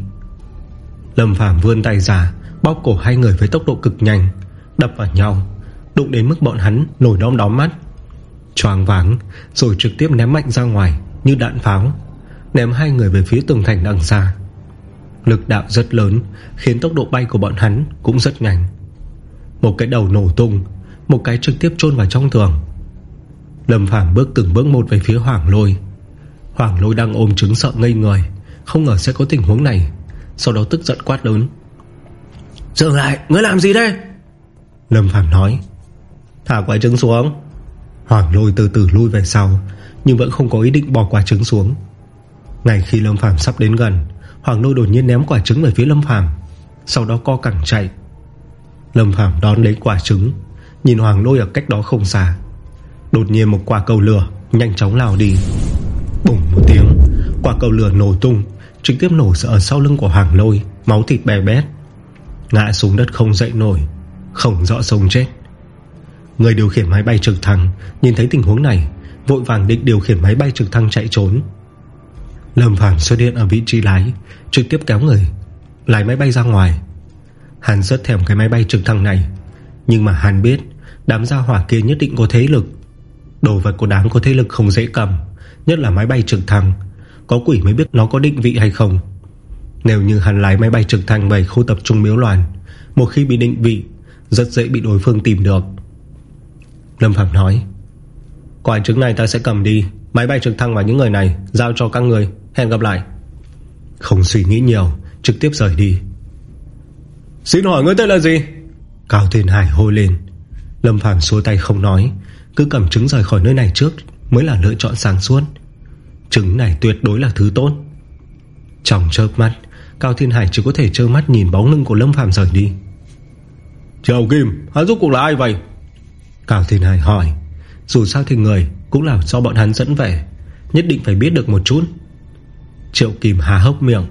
Lâm Phàm vươn tay ra, Bóp cổ hai người với tốc độ cực nhanh, Đập vào nhau. Đụng đến mức bọn hắn nổi đom đóm mắt. Choàng váng, Rồi trực tiếp ném mạnh ra ngoài Như đạn pháo, Ném hai người về phía tường thành đằng xa. Lực đạo rất lớn, Khiến tốc độ bay của bọn hắn cũng rất nhanh. Một cái đầu nổ tung, Một cái trực tiếp chôn vào trong tường. Lâm Phàm bước từng bước một về phía Hoàng Lôi. Hoàng Lôi đang ôm trứng sợ ngây người Không ngờ sẽ có tình huống này. Sau đó tức giận quát lớn. Dừng lại, ngươi làm gì đây? Lâm Phàm nói. Thả quả trứng xuống. Hoàng lôi từ từ lui về sau Nhưng vẫn không có ý định bỏ quả trứng xuống. Ngay khi Lâm Phàm sắp đến gần Hoàng lôi đột nhiên ném quả trứng về phía Lâm Phàm Sau đó co cẳng chạy. Lâm Phàm đón lấy quả trứng Nhìn Hoàng lôi ở cách đó không xa Đột nhiên một quả cầu lửa Nhanh chóng lao đi. Bùng một tiếng, Quả cầu lửa nổ tung, Trực tiếp nổ ở sau lưng của Hoàng lôi, Máu thịt bè bét. Ngã xuống đất không dậy nổi, Không rõ sống chết. Người điều khiển máy bay trực thăng Nhìn thấy tình huống này, Vội vàng định điều khiển máy bay trực thăng chạy trốn. Lâm Phàm xuất hiện ở vị trí lái, Trực tiếp kéo người, Lái máy bay ra ngoài. Hắn rất thèm cái máy bay trực thăng này, Nhưng mà hắn biết Đám gia hỏa kia nhất định có thế lực. Đồ vật của đám có thế lực không dễ cầm, Nhất là máy bay trực thăng. Có quỷ mới biết nó có định vị hay không. Nếu như hắn lái máy bay trực thăng về khu tập trung miếu loạn Một khi bị định vị, Rất dễ bị đối phương tìm được. Lâm Phạm nói Quả trứng này ta sẽ cầm đi, Máy bay trực thăng và những người này Giao cho các người. Hẹn gặp lại. Không suy nghĩ nhiều, Trực tiếp rời đi. Xin hỏi ngươi tên là gì? Cao Thiên Hải hôi lên. Lâm Phàm xua tay không nói cứ cầm trứng rời khỏi nơi này trước Mới là lựa chọn sáng suốt. Trứng này tuyệt đối là thứ tốt. Trong chớp mắt Cao Thiên Hải chỉ có thể trơ mắt nhìn bóng lưng của Lâm Phàm rời đi. Triệu Kim Hắn giúp cuộc là ai vậy? Cao Thiên Hải hỏi. Dù sao thì người cũng là do bọn hắn dẫn về Nhất định phải biết được một chút. Triệu Kim hà hốc miệng.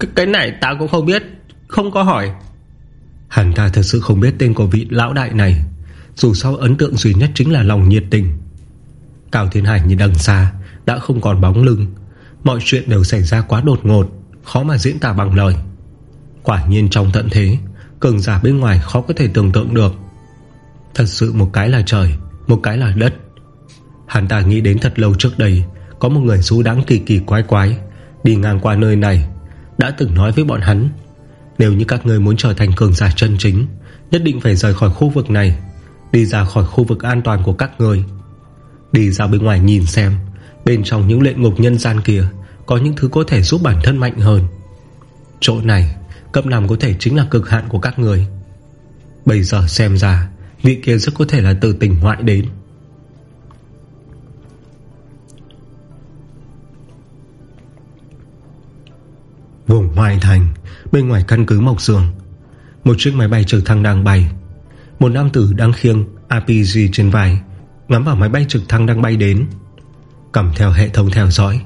Cái, cái này ta cũng không biết Không có hỏi. Hắn ta thật sự không biết tên của vị lão đại này dù sao ấn tượng duy nhất chính là lòng nhiệt tình. Cao Thiên Hải nhìn đằng xa, Đã không còn bóng lưng. Mọi chuyện đều xảy ra quá đột ngột, Khó mà diễn tả bằng lời. Quả nhiên trong tận thế, Cường giả bên ngoài khó có thể tưởng tượng được. Thật sự một cái là trời, Một cái là đất. Hắn ta nghĩ đến thật lâu trước đây, Có một người xú đáng kỳ kỳ quái quái, Đi ngang qua nơi này, Đã từng nói với bọn hắn, Nếu như các người muốn trở thành cường giả chân chính, Nhất định phải rời khỏi khu vực này. Đi ra khỏi khu vực an toàn của các người. Đi ra bên ngoài nhìn xem, Bên trong những lệ ngục nhân gian kia Có những thứ có thể giúp bản thân mạnh hơn. Chỗ này, Cấp 5 có thể chính là cực hạn của các người. Bây giờ xem ra, Vị kia rất có thể là từ tỉnh ngoại đến. Vùng ngoại thành, Bên ngoài căn cứ Mộc Dường. Một chiếc máy bay trực thăng đang bay. Một nam tử đang khiêng APG trên vai, Ngắm vào máy bay trực thăng đang bay đến. Cầm theo hệ thống theo dõi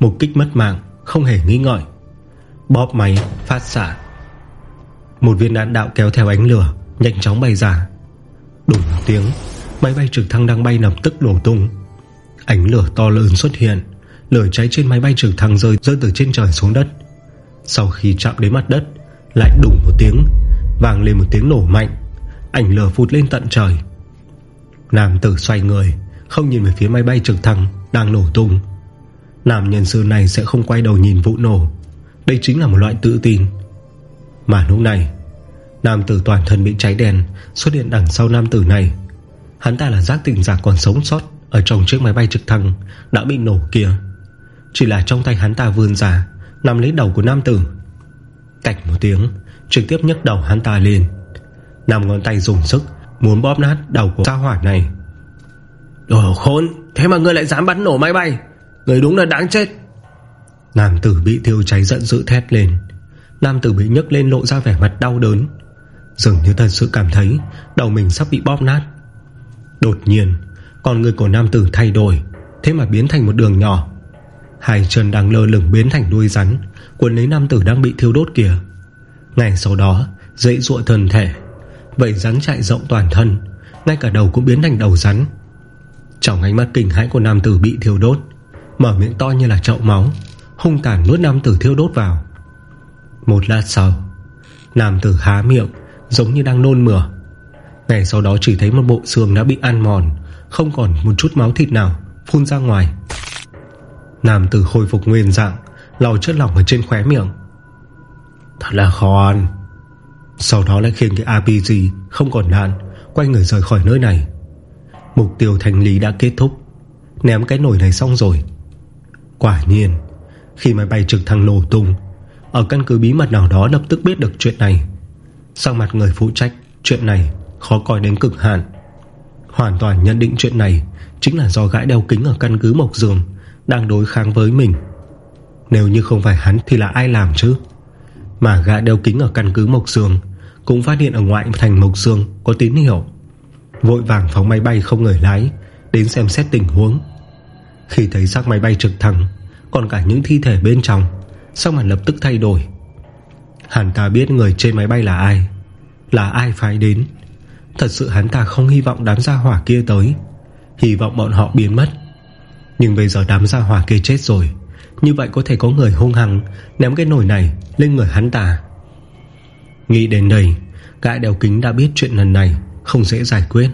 Một kích mất mạng, Không hề nghi ngợi Bóp máy phát xạ. Một viên đạn đạo kéo theo ánh lửa, Nhanh chóng bay ra. Đùng một tiếng, Máy bay trực thăng đang bay lập tức đổ tung. Ánh lửa to lớn xuất hiện, Lửa cháy trên máy bay trực thăng rơi Rơi từ trên trời xuống đất. Sau khi chạm đến mặt đất, Lại đùng một tiếng Vàng lên một tiếng nổ mạnh. Ảnh lửa phụt lên tận trời. Nam tử xoay người, Không nhìn về phía máy bay trực thăng Đang nổ tung. Nam nhân sư này sẽ không quay đầu nhìn vụ nổ. Đây chính là một loại tự tin. Mà lúc này, Nam tử toàn thân bị cháy đèn Xuất hiện đằng sau nam tử này. Hắn ta là giác tình giả còn sống sót Ở trong chiếc máy bay trực thăng Đã bị nổ kia. Chỉ là trong tay hắn ta vươn ra Nằm lấy đầu của nam tử. Cạch một tiếng, Trực tiếp nhấc đầu hắn ta lên. Nằm ngón tay dùng sức, Muốn bóp nát đầu của gia hỏa này. Đồ khốn, Thế mà ngươi lại dám bắn nổ máy bay. Người đúng là đáng chết. Nam tử bị thiêu cháy giận dữ thét lên. Nam tử bị nhấc lên lộ ra vẻ mặt đau đớn. Dường như thật sự cảm thấy Đầu mình sắp bị bóp nát. Đột nhiên, Con người của nam tử thay đổi, Thế mà biến thành một đường nhỏ. Hai chân đang lơ lửng biến thành đuôi rắn, Cuốn lấy nam tử đang bị thiêu đốt kìa. Ngày sau đó dậy ruộng thân thể Vậy rắn chạy rộng toàn thân, Ngay cả đầu cũng biến thành đầu rắn. Trong ánh mắt kinh hãi của nam tử bị thiêu đốt, Mở miệng to như là chậu máu, Hung tàn nuốt nam tử thiêu đốt vào. Một lát sau, Nam tử há miệng, Giống như đang nôn mửa. Ngày sau đó chỉ thấy một bộ xương đã bị ăn mòn, Không còn một chút máu thịt nào Phun ra ngoài. Nam tử khôi phục nguyên dạng Lò chất lỏng ở trên khóe miệng. Thật là khó ăn. Sau đó lại khiến cái RPG Không còn đạn Quay người rời khỏi nơi này. Mục tiêu thành lý đã kết thúc, Ném cái nồi này xong rồi. Quả nhiên, Khi máy bay trực thăng nổ tung, Ở căn cứ bí mật nào đó lập tức biết được chuyện này. Sang mặt người phụ trách, Chuyện này khó coi đến cực hạn. Hoàn toàn nhận định chuyện này Chính là do gãi đeo kính ở căn cứ Mộc Dường Đang đối kháng với mình. Nếu như không phải hắn thì là ai làm chứ? Mà gã đeo kính ở căn cứ Mộc Dường cũng phát hiện ở ngoại thành Mộc Dương Có tín hiệu. Vội vàng phóng máy bay không người lái, Đến xem xét tình huống. Khi thấy xác máy bay trực thăng, Còn cả những thi thể bên trong Sao mà lập tức thay đổi. Hắn ta biết người trên máy bay là ai Là ai phải đến. Thật sự hắn ta không hy vọng đám gia hỏa kia tới. Hy vọng bọn họ biến mất. Nhưng bây giờ đám gia hỏa kia chết rồi, Như vậy có thể có người hung hăng Ném cái nồi này lên người hắn ta. Nghĩ đến đây, Gã đeo kính đã biết chuyện lần này Không dễ giải quyết.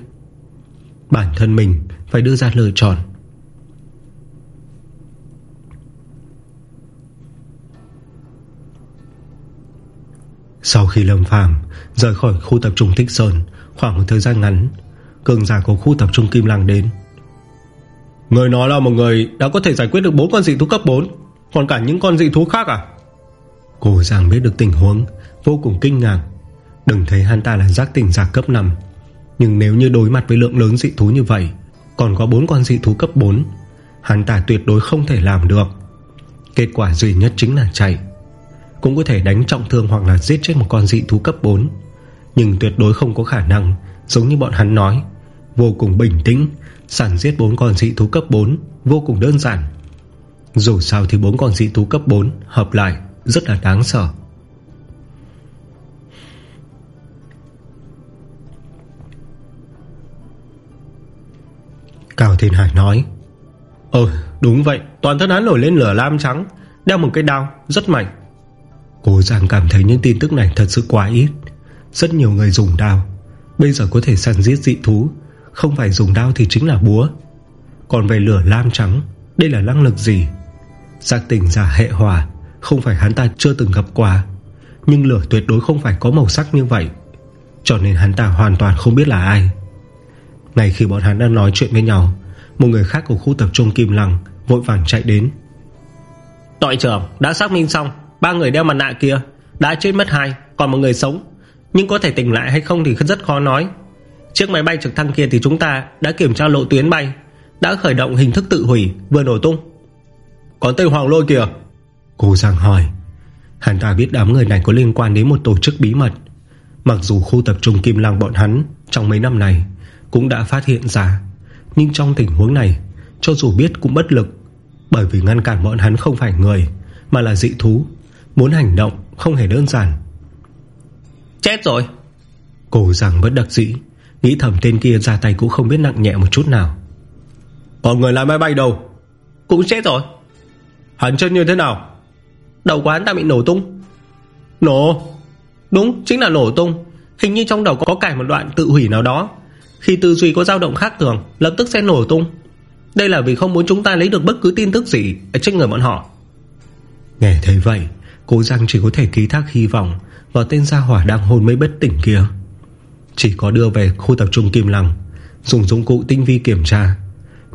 Bản thân mình phải đưa ra lựa chọn. Sau khi Lâm Phàm rời khỏi khu tập trung Thích Sơn, Khoảng một thời gian ngắn, Cường giả của khu tập trung Kim Lăng đến. Người nói là một người đã có thể giải quyết được 4 con dị thú cấp 4 Còn cả những con dị thú khác à? Cô Giang biết được tình huống Vô cùng kinh ngạc. Đừng thấy hắn ta là giác tỉnh giả cấp 5 Nhưng nếu như đối mặt với lượng lớn dị thú như vậy, Còn có 4 con dị thú cấp 4 Hắn ta tuyệt đối không thể làm được. Kết quả duy nhất chính là chạy. Cũng có thể đánh trọng thương hoặc là giết chết một con dị thú cấp 4 Nhưng tuyệt đối không có khả năng, Giống như bọn hắn nói. Vô cùng bình tĩnh Sản giết 4 con dị thú cấp 4 Vô cùng đơn giản. Dù sao thì 4 con dị thú cấp 4 Hợp lại, rất là đáng sợ. Cao Thiên Hải nói. Ừ đúng vậy, Toàn thân hắn nổi lên lửa lam trắng, Đeo một cái đao, rất mạnh. Cô Giang cảm thấy những tin tức này thật sự quá ít. Rất nhiều người dùng đao. Bây giờ có thể săn giết dị thú, Không phải dùng đao thì chính là búa. Còn về lửa lam trắng, Đây là năng lực gì? Giác tình giả hệ hòa Không phải hắn ta chưa từng gặp qua. Nhưng lửa tuyệt đối không phải có màu sắc như vậy. Cho nên hắn ta hoàn toàn không biết là ai. Ngay khi bọn hắn đang nói chuyện với nhau Một người khác của khu tập trung Kim Lăng Vội vàng chạy đến. Đội trưởng đã xác minh xong Ba người đeo mặt nạ kia Đã chết mất hai Còn một người sống. Nhưng có thể tỉnh lại hay không thì rất khó nói. Chiếc máy bay trực thăng kia thì chúng ta Đã kiểm tra lộ tuyến bay Đã khởi động hình thức tự hủy vừa nổ tung. Còn Tây Hoàng Lôi kìa. Cô Giang hỏi. Hắn ta biết đám người này có liên quan đến một tổ chức bí mật. Mặc dù khu tập trung Kim Lăng bọn hắn Trong mấy năm này Cũng đã phát hiện ra. Nhưng trong tình huống này Cho dù biết cũng bất lực Bởi vì ngăn cản bọn hắn không phải người Mà là dị thú Muốn hành động không hề đơn giản. Chết rồi. Cô rằng bất đắc dĩ Nghĩ thầm tên kia ra tay cũng không biết nặng nhẹ một chút nào. Còn người lái máy bay đâu Cũng chết rồi. Hắn chân như thế nào? Đầu của hắn ta bị nổ tung. Nổ? Đúng chính là nổ tung. Hình như trong đầu có cài một đoạn tự hủy nào đó khi tư duy có dao động khác thường, Lập tức sẽ nổ tung. Đây là vì không muốn chúng ta lấy được bất cứ tin tức gì Ở trên người bọn họ. Nghe thấy vậy, Cô Giang chỉ có thể ký thác hy vọng Vào tên gia hỏa đang hôn mấy bất tỉnh kia. Chỉ có đưa về khu tập trung Kim Lăng, Dùng dụng cụ tinh vi kiểm tra.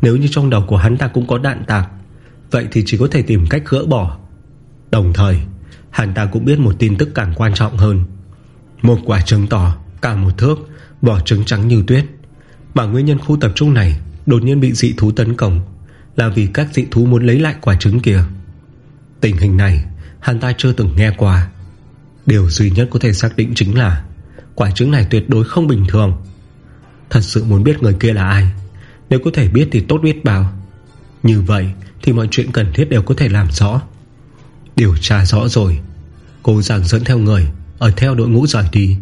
Nếu như trong đầu của hắn ta cũng có đạn tạc, Vậy thì chỉ có thể tìm cách gỡ bỏ. Đồng thời, Hắn ta cũng biết một tin tức càng quan trọng hơn. Một quả trứng tỏ Cả một thước Vỏ trứng trắng như tuyết. Mà nguyên nhân khu tập trung này Đột nhiên bị dị thú tấn công, Là vì các dị thú muốn lấy lại quả trứng kia. Tình hình này, Hắn ta chưa từng nghe qua. Điều duy nhất có thể xác định chính là Quả trứng này tuyệt đối không bình thường. Thật sự muốn biết người kia là ai, Nếu có thể biết thì tốt biết bao. Như vậy thì mọi chuyện cần thiết đều có thể làm rõ. Điều tra rõ rồi, Cô giảng dẫn theo người, Ở theo đội ngũ rời đi.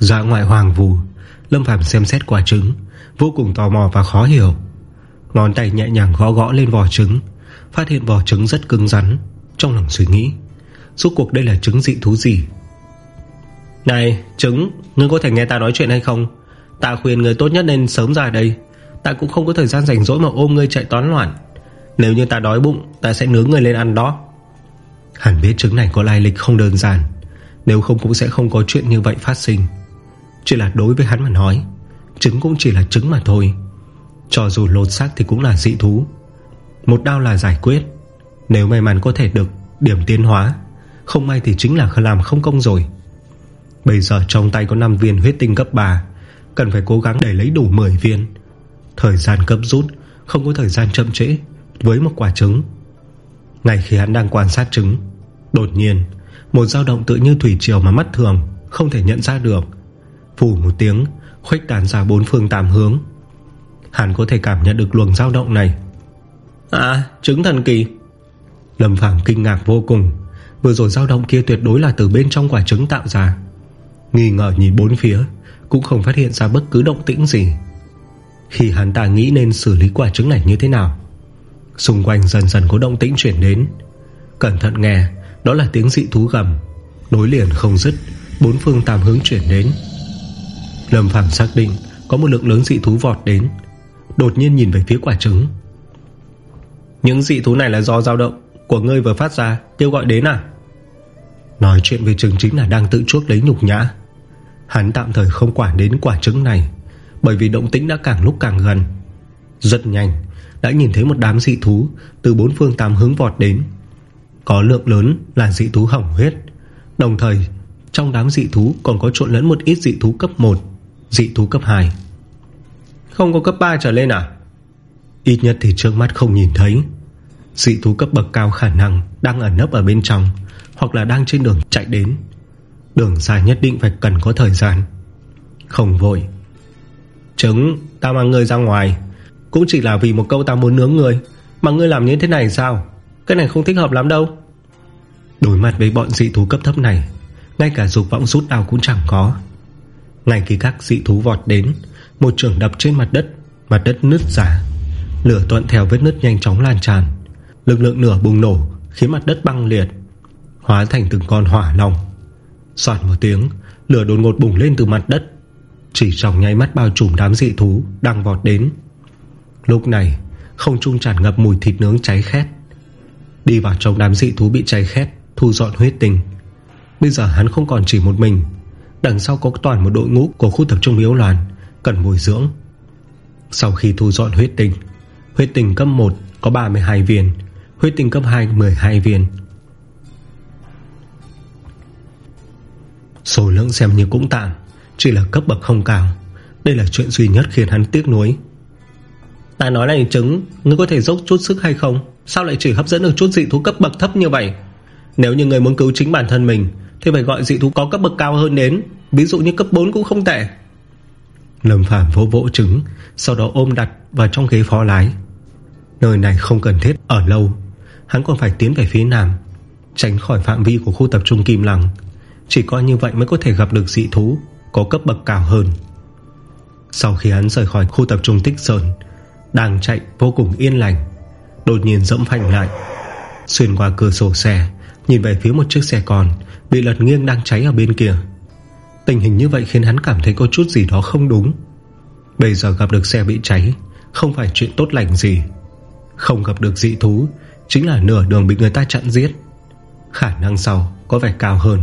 Dọa ngoại hoàng vù Lâm Phàm xem xét quả trứng, Vô cùng tò mò và khó hiểu. Ngón tay nhẹ nhàng gõ gõ lên vỏ trứng, Phát hiện vỏ trứng rất cứng rắn Trong lòng suy nghĩ. Suốt cuộc đây là trứng dị thú gì? Này, trứng, Ngươi có thể nghe ta nói chuyện hay không? Ta khuyên người tốt nhất nên sớm ra đây. Ta cũng không có thời gian rảnh rỗi mà ôm ngươi chạy toán loạn. Nếu như ta đói bụng, Ta sẽ nướng người lên ăn đó. Hẳn biết trứng này có lai lịch không đơn giản. Nếu không cũng sẽ không có chuyện như vậy phát sinh. Chỉ là đối với hắn mà nói, Trứng cũng chỉ là trứng mà thôi. Cho dù lột xác thì cũng là dị thú. Một đao là giải quyết. Nếu may mắn có thể được điểm tiến hóa, Không may thì chính là làm không công rồi. Bây giờ trong tay có 5 viên huyết tinh cấp 3 Cần phải cố gắng để lấy đủ 10 viên. Thời gian cấp rút, Không có thời gian chậm trễ Với một quả trứng. Ngay khi hắn đang quan sát trứng, Đột nhiên, Một dao động tự như thủy triều mà mắt thường Không thể nhận ra được. Phủ một tiếng Khuếch tàn ra bốn phương tám hướng. Hắn có thể cảm nhận được luồng dao động này. À trứng thần kỳ. Lâm Phàm kinh ngạc vô cùng. Vừa rồi dao động kia tuyệt đối là từ bên trong quả trứng tạo ra. Nghi ngờ nhìn bốn phía Cũng không phát hiện ra bất cứ động tĩnh gì. Khi hắn ta nghĩ nên xử lý quả trứng này như thế nào Xung quanh dần dần có động tĩnh chuyển đến. Cẩn thận nghe Đó là tiếng dị thú gầm. Nối liền không dứt Bốn phương tám hướng chuyển đến Lâm Phàm xác định Có một lượng lớn dị thú vọt đến. Đột nhiên nhìn về phía quả trứng. Những dị thú này là do dao động Của ngươi vừa phát ra, kêu gọi đến à? Nói chuyện về trứng chính là đang tự chuốc lấy nhục nhã. Hắn tạm thời không quản đến quả trứng này, Bởi vì động tĩnh đã càng lúc càng gần. Rất nhanh, Đã nhìn thấy một đám dị thú Từ bốn phương tám hướng vọt đến. Có lượng lớn là dị thú hỏng huyết Đồng thời, Trong đám dị thú còn có trộn lẫn một ít dị thú cấp 1 Dị thú cấp 2 Không có cấp 3 trở lên à? Ít nhất thì trước mắt không nhìn thấy. Dị thú cấp bậc cao khả năng Đang ẩn nấp ở bên trong Hoặc là đang trên đường chạy đến. Đường xa nhất định phải cần có thời gian. Không vội. Trứng ta mang ngươi ra ngoài. Cũng chỉ là vì một câu ta muốn nướng ngươi. Mà ngươi làm như thế này sao? Cái này không thích hợp lắm đâu. Đối mặt với bọn dị thú cấp thấp này Ngay cả dục vọng rút đau cũng chẳng có ngay khi các dị thú vọt đến, Một trường đập trên mặt đất Mặt đất nứt ra. Lửa tuận theo vết nứt nhanh chóng lan tràn. Lực lượng lửa bùng nổ, Khiến mặt đất băng liệt, Hóa thành từng con hỏa lòng Soạn một tiếng, Lửa đột ngột bùng lên từ mặt đất. Chỉ trong nháy mắt bao trùm đám dị thú Đang vọt đến. Lúc này, không trung tràn ngập mùi thịt nướng cháy khét. Đi vào trong đám dị thú bị cháy khét, Thu dọn huyết tình Bây giờ hắn không còn chỉ một mình. Đằng sau có toàn một đội ngũ của khu tập trung yếu loạn Cần bồi dưỡng. Sau khi thu dọn huyết tình Huyết tình cấp 1 có 32 viên, Huyết tình cấp 2 12 viên. Số lượng xem như cũng tạm, Chỉ là cấp bậc không cao. Đây là chuyện duy nhất khiến hắn tiếc nuối. Ta nói là chứng Ngươi có thể dốc chút sức hay không? Sao lại chỉ hấp dẫn được chút dị thú cấp bậc thấp như vậy? Nếu như người muốn cứu chính bản thân mình thì phải gọi dị thú có cấp bậc cao hơn đến, Ví dụ như cấp 4 cũng không tệ. Lâm Phàm vỗ vỗ trứng, Sau đó ôm đặt vào trong ghế phó lái. Nơi này không cần thiết, ở lâu, Hắn còn phải tiến về phía nam Tránh khỏi phạm vi của khu tập trung Kim Lăng Chỉ có như vậy mới có thể gặp được dị thú Có cấp bậc cao hơn. Sau khi hắn rời khỏi khu tập trung Tích Sơn, Đang chạy vô cùng yên lành, Đột nhiên dẫm phanh lại, Xuyên qua cửa sổ xe. Nhìn về phía một chiếc xe con, Bị lật nghiêng đang cháy ở bên kia. Tình hình như vậy khiến hắn cảm thấy có chút gì đó không đúng. Bây giờ gặp được xe bị cháy, Không phải chuyện tốt lành gì. Không gặp được dị thú, Chính là nửa đường bị người ta chặn giết. Khả năng sau có vẻ cao hơn.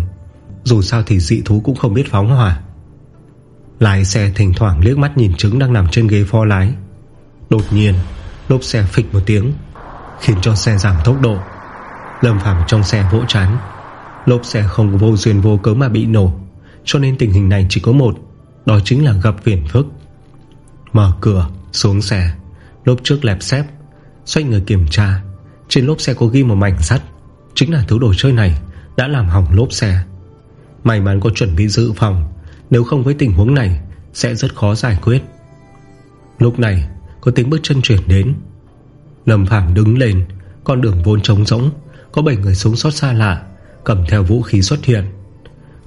Dù sao thì dị thú cũng không biết phóng hỏa. Lái xe thỉnh thoảng liếc mắt nhìn trứng đang nằm trên ghế pho lái. Đột nhiên, Lốp xe phịch một tiếng, Khiến cho xe giảm tốc độ. Lâm Phàm trong xe vỗ chán. Lốp xe không vô duyên vô cớ mà bị nổ, Cho nên tình hình này chỉ có một, Đó chính là gặp phiền phức. Mở cửa, xuống xe. Lốp trước lẹp xếp, Xoay người kiểm tra. Trên lốp xe có ghi một mảnh sắt, Chính là thứ đồ chơi này Đã làm hỏng lốp xe. May mắn có chuẩn bị dự phòng, Nếu không với tình huống này Sẽ rất khó giải quyết. Lúc này, có tiếng bước chân chuyển đến. Lâm Phạm đứng lên, Con đường vốn trống rỗng. Có 7 người sống sót xa lạ Cầm theo vũ khí xuất hiện.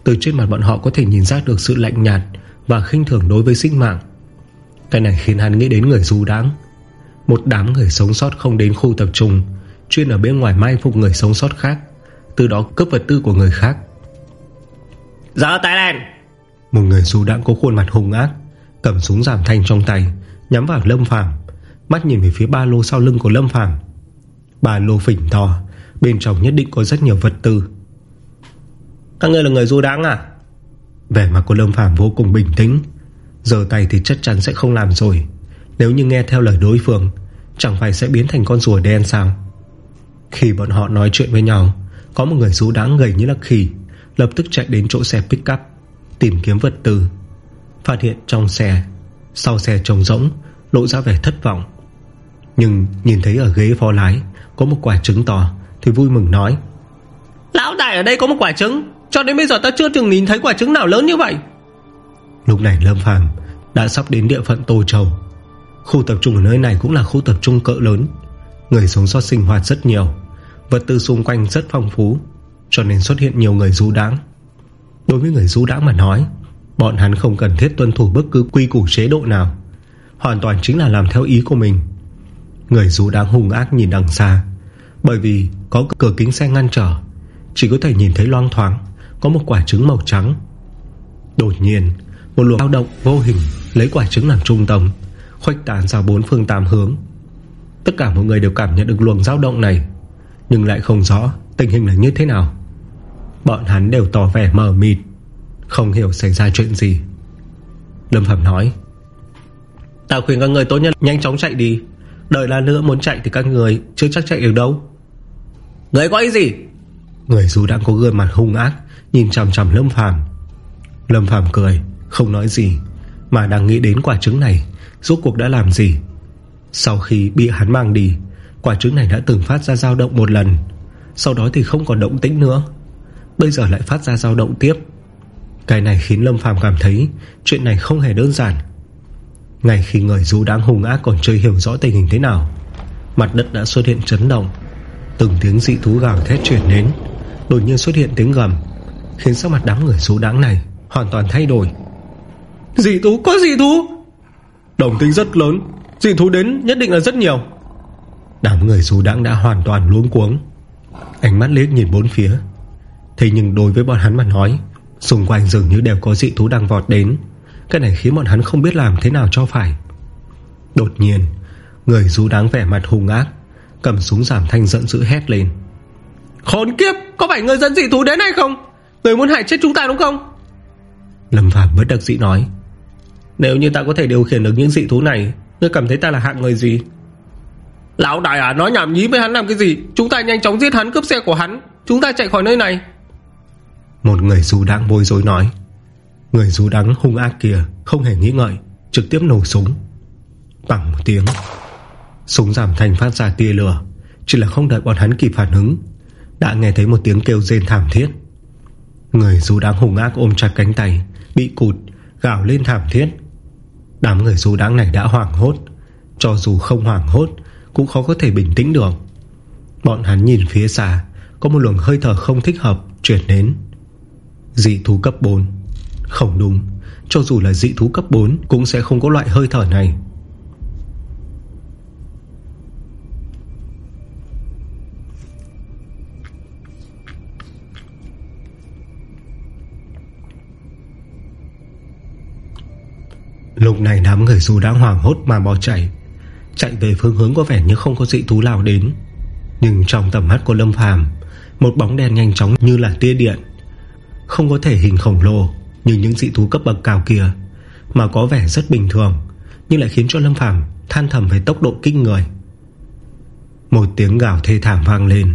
Từ trên mặt bọn họ có thể nhìn ra được sự lạnh nhạt Và khinh thường đối với sinh mạng. Cái này khiến hắn nghĩ đến người du đáng. Một đám người sống sót không đến khu tập trung Chuyên ở bên ngoài mai phục người sống sót khác Từ đó cướp vật tư của người khác. Giơ tay lên! Một người du đãng có khuôn mặt hung ác Cầm súng giảm thanh trong tay Nhắm vào Lâm Phàm Mắt nhìn về phía ba lô sau lưng của Lâm Phàm. Ba lô phỉnh to Bên trong nhất định có rất nhiều vật tư. Các người là người du đáng à? Vẻ mặt của Lâm Phàm vô cùng bình tĩnh. Giờ tay thì chắc chắn sẽ không làm rồi. Nếu như nghe theo lời đối phương Chẳng phải sẽ biến thành con rùa đen sao? Khi bọn họ nói chuyện với nhau Có một người du đáng gầy như là khỉ Lập tức chạy đến chỗ xe pick up Tìm kiếm vật tư. Phát hiện trong xe Sau xe trống rỗng Lộ ra vẻ thất vọng. Nhưng nhìn thấy ở ghế phó lái Có một quả trứng to Thì vui mừng nói. Lão đại ở đây có một quả trứng Cho đến bây giờ ta chưa từng nhìn thấy quả trứng nào lớn như vậy. Lúc này Lâm Phàm Đã sắp đến địa phận Tô Châu. Khu tập trung ở nơi này cũng là khu tập trung cỡ lớn. Người sống sót sinh hoạt rất nhiều Vật tư xung quanh rất phong phú Cho nên xuất hiện nhiều người du đáng Đối với người du đáng mà nói Bọn hắn không cần thiết tuân thủ bất cứ quy củ chế độ nào Hoàn toàn chính là làm theo ý của mình. Người dù đang hung ác nhìn đằng xa bởi vì có cửa kính xe ngăn trở, Chỉ có thể nhìn thấy loang thoáng, Có một quả trứng màu trắng. Đột nhiên, Một luồng lao động vô hình Lấy quả trứng làm trung tâm, khuếch tán ra bốn phương tám hướng. Tất cả mọi người đều cảm nhận được luồng dao động này, Nhưng lại không rõ Tình hình là như thế nào. Bọn hắn đều tỏ vẻ mờ mịt, Không hiểu xảy ra chuyện gì. Lâm Phạm nói Ta khuyên các người tốt nhất, nhanh chóng chạy đi. Đợi là nữa muốn chạy thì các người Chưa chắc chạy được đâu. Người có ý gì? Người dù đang có gương mặt hung ác, Nhìn chằm chằm Lâm Phàm. Lâm Phàm cười, không nói gì, Mà đang nghĩ đến quả trứng này, Rốt cuộc đã làm gì? Sau khi bị hắn mang đi, Quả trứng này đã từng phát ra dao động một lần, Sau đó thì không còn động tĩnh nữa. Bây giờ lại phát ra dao động tiếp. Cái này khiến Lâm Phàm cảm thấy Chuyện này không hề đơn giản. Ngay khi người du đáng hung ác còn chưa hiểu rõ tình hình thế nào, Mặt đất đã xuất hiện chấn động Từng tiếng dị thú gào thét chuyển đến. Đột nhiên xuất hiện tiếng gầm, Khiến sắc mặt đám người số đáng này Hoàn toàn thay đổi. Dị thú, có dị thú! Đồng tính rất lớn, Dị thú đến nhất định là rất nhiều. Đám người số đáng đã hoàn toàn luống cuống. Ánh mắt liếc nhìn bốn phía. Thế nhưng đối với bọn hắn mà nói, Xung quanh dường như đều có dị thú đang vọt đến. Cái này khiến bọn hắn không biết làm thế nào cho phải. Đột nhiên, Người rú đáng vẻ mặt hung ác Cầm súng giảm thanh giận dữ hét lên. Khốn kiếp, Có phải người dân dị thú đến hay không? Người muốn hại chết chúng ta đúng không? Lâm Phạm bất đắc dĩ nói. Nếu như ta có thể điều khiển được những dị thú này, Ngươi cảm thấy ta là hạng người gì? Lão đại à nói nhảm nhí với hắn làm cái gì? Chúng ta nhanh chóng giết hắn, cướp xe của hắn. Chúng ta chạy khỏi nơi này. Một người dù đang bối rối nói. Người dù đắng hung ác kia Không hề nghĩ ngợi, Trực tiếp nổ súng. Bằng một tiếng Súng giảm thành phát ra tia lửa, Chỉ là không đợi bọn hắn kịp phản ứng, Đã nghe thấy một tiếng kêu rên thảm thiết. Người dù đáng hung ác ôm chặt cánh tay, Bị cụt, Gào lên thảm thiết. Đám người dù đáng này đã hoảng hốt, Cho dù không hoảng hốt, Cũng khó có thể bình tĩnh được. Bọn hắn nhìn phía xa, Có một luồng hơi thở không thích hợp Chuyển đến. Dị thú cấp 4 Không đúng, Cho dù là dị thú cấp 4 Cũng sẽ không có loại hơi thở này. Lúc này đám người dù đã hoảng hốt mà bỏ chạy. Chạy về phương hướng có vẻ như không có dị thú nào đến. Nhưng trong tầm mắt của Lâm Phàm, Một bóng đen nhanh chóng như là tia điện. Không có thể hình khổng lồ Như những dị thú cấp bậc cao kia, Mà có vẻ rất bình thường, Nhưng lại khiến cho Lâm Phàm than thầm về tốc độ kinh người. Một tiếng gào thê thảm vang lên,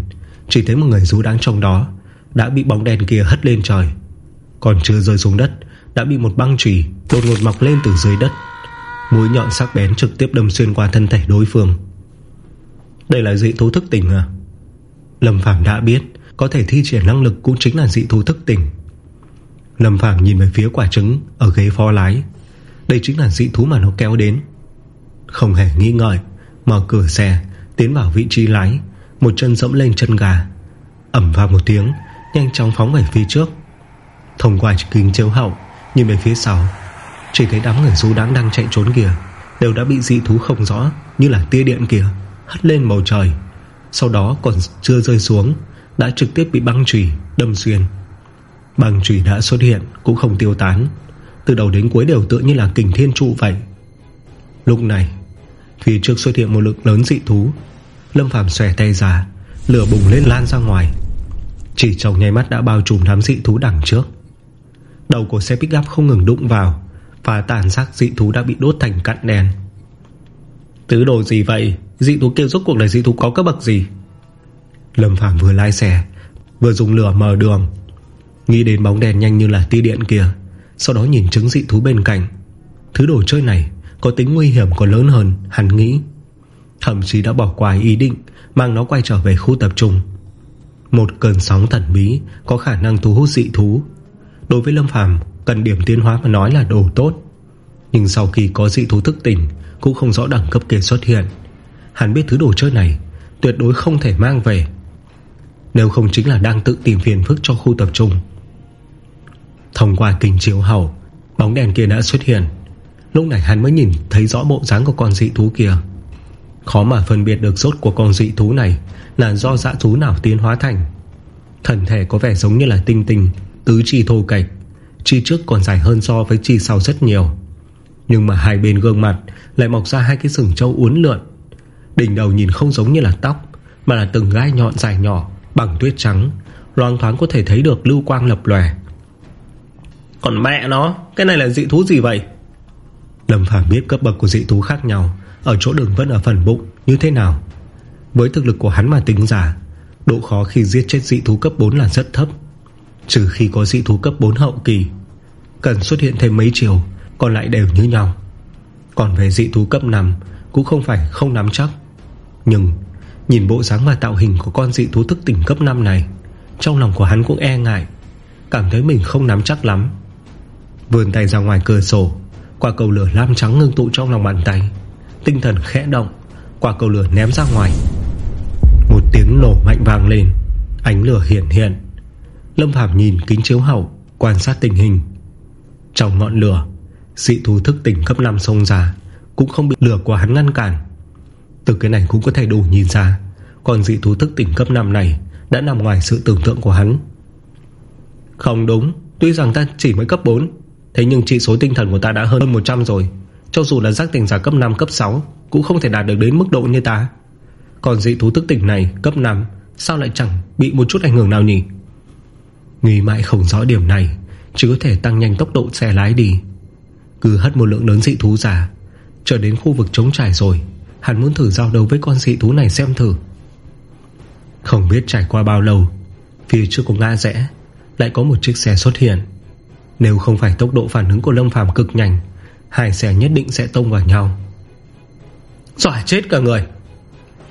Chỉ thấy một người rú đáng trong đó, Đã bị bóng đen kia hất lên trời. Còn chưa rơi xuống đất đã bị một băng chùy Đột ngột mọc lên từ dưới đất. Mũi nhọn sắc bén trực tiếp đâm xuyên qua thân thể đối phương. Đây là dị thú thức tỉnh à? Lâm Phàm đã biết, Có thể thi triển năng lực cũng chính là dị thú thức tỉnh. Lâm Phàm nhìn về phía quả trứng Ở ghế phó lái. Đây chính là dị thú mà nó kéo đến. Không hề nghi ngợi, Mở cửa xe, Tiến vào vị trí lái. Một chân dẫm lên chân gà. Ẩm vào một tiếng, Nhanh chóng phóng về phía trước. Thông qua kính chiếu hậu Nhìn về phía sau, chỉ thấy đám người du đáng đang chạy trốn kìa, Đều đã bị dị thú không rõ Như là tia điện kìa, Hất lên bầu trời. Sau đó còn chưa rơi xuống, Đã trực tiếp bị băng trùy đâm xuyên. Băng trùy đã xuất hiện Cũng không tiêu tán, Từ đầu đến cuối đều tựa như là kình thiên trụ vậy. Lúc này, Phía trước xuất hiện một lượng lớn dị thú. Lâm Phàm xòe tay ra, Lửa bùng lên lan ra ngoài. Chỉ trong nháy mắt đã bao trùm đám dị thú đằng trước. Đầu của xe pick up không ngừng đụng vào và tàn xác dị thú đã bị đốt thành cặn đèn Tứ đồ gì vậy? Dị thú kêu rốt cuộc là dị thú có cấp bậc gì? Lâm Phàm vừa lái xe, Vừa dùng lửa mở đường, Nghĩ đến bóng đèn nhanh như là tia điện kia, Sau đó nhìn trứng dị thú bên cạnh. Thứ đồ chơi này Có tính nguy hiểm còn lớn hơn hắn nghĩ. Thậm chí đã bỏ qua ý định Mang nó quay trở về khu tập trung. Một cơn sóng thần bí Có khả năng thu hút dị thú. Đối với Lâm Phàm, Cần điểm tiến hóa mà nói là đồ tốt. Nhưng sau khi có dị thú thức tỉnh, Cũng không rõ đẳng cấp kia xuất hiện. Hắn biết thứ đồ chơi này, Tuyệt đối không thể mang về. Nếu không chính là đang tự tìm phiền phức cho khu tập trung. Thông qua kinh chiếu hậu, Bóng đèn kia đã xuất hiện. Lúc này hắn mới nhìn thấy rõ bộ dáng của con dị thú kia. Khó mà phân biệt được rốt của con dị thú này Là do dã thú nào tiến hóa thành. Thần thể có vẻ giống như là tinh tinh Tứ chi thô cạch Chi trước còn dài hơn so với chi sau rất nhiều. Nhưng mà hai bên gương mặt Lại mọc ra hai cái sừng trâu uốn lượn. Đỉnh đầu nhìn không giống như là tóc Mà là từng gai nhọn dài nhỏ Bằng tuyết trắng Loang thoáng có thể thấy được lưu quang lập lòe. Còn mẹ nó Cái này là dị thú gì vậy? Lâm Phàm biết cấp bậc của dị thú khác nhau Ở chỗ đường vẫn ở phần bụng như thế nào. Với thực lực của hắn mà tính giả Độ khó khi giết chết dị thú cấp 4 là rất thấp Trừ khi có dị thú cấp 4 hậu kỳ, Cần xuất hiện thêm mấy chiều, Còn lại đều như nhau. Còn về dị thú cấp 5 Cũng không phải không nắm chắc. Nhưng, nhìn bộ dáng và tạo hình Của con dị thú thức tỉnh cấp 5 này, Trong lòng của hắn cũng e ngại, Cảm thấy mình không nắm chắc lắm. Vườn tay ra ngoài cửa sổ Quả cầu lửa lam trắng ngưng tụ trong lòng bàn tay, Tinh thần khẽ động Quả cầu lửa ném ra ngoài. Một tiếng nổ mạnh vàng lên, Ánh lửa hiện hiện. Lâm Phàm nhìn kính chiếu hậu, Quan sát tình hình. Trong ngọn lửa, Dị thú thức tỉnh cấp 5 sông ra, Cũng không bị lửa của hắn ngăn cản. Từ cái này cũng có thể đủ nhìn ra Còn dị thú thức tỉnh cấp 5 này Đã nằm ngoài sự tưởng tượng của hắn. Không đúng, Tuy rằng ta chỉ mới cấp 4 Thế nhưng chỉ số tinh thần của ta đã hơn 100 rồi, Cho dù là giác tỉnh giả cấp 5 cấp 6 Cũng không thể đạt được đến mức độ như ta. Còn dị thú thức tỉnh này cấp 5 Sao lại chẳng bị một chút ảnh hưởng nào nhỉ? Nghĩ mãi không rõ điểm này, Chỉ có thể tăng nhanh tốc độ xe lái đi. Cứ hất một lượng lớn dị thú giả Trở đến khu vực trống trải rồi, Hắn muốn thử giao đấu với con dị thú này xem thử. Không biết trải qua bao lâu, Phía trước của ngã rẽ Lại có một chiếc xe xuất hiện. Nếu không phải tốc độ phản ứng của Lâm Phàm cực nhanh, Hai xe nhất định sẽ tông vào nhau. Giỏi chết cả người!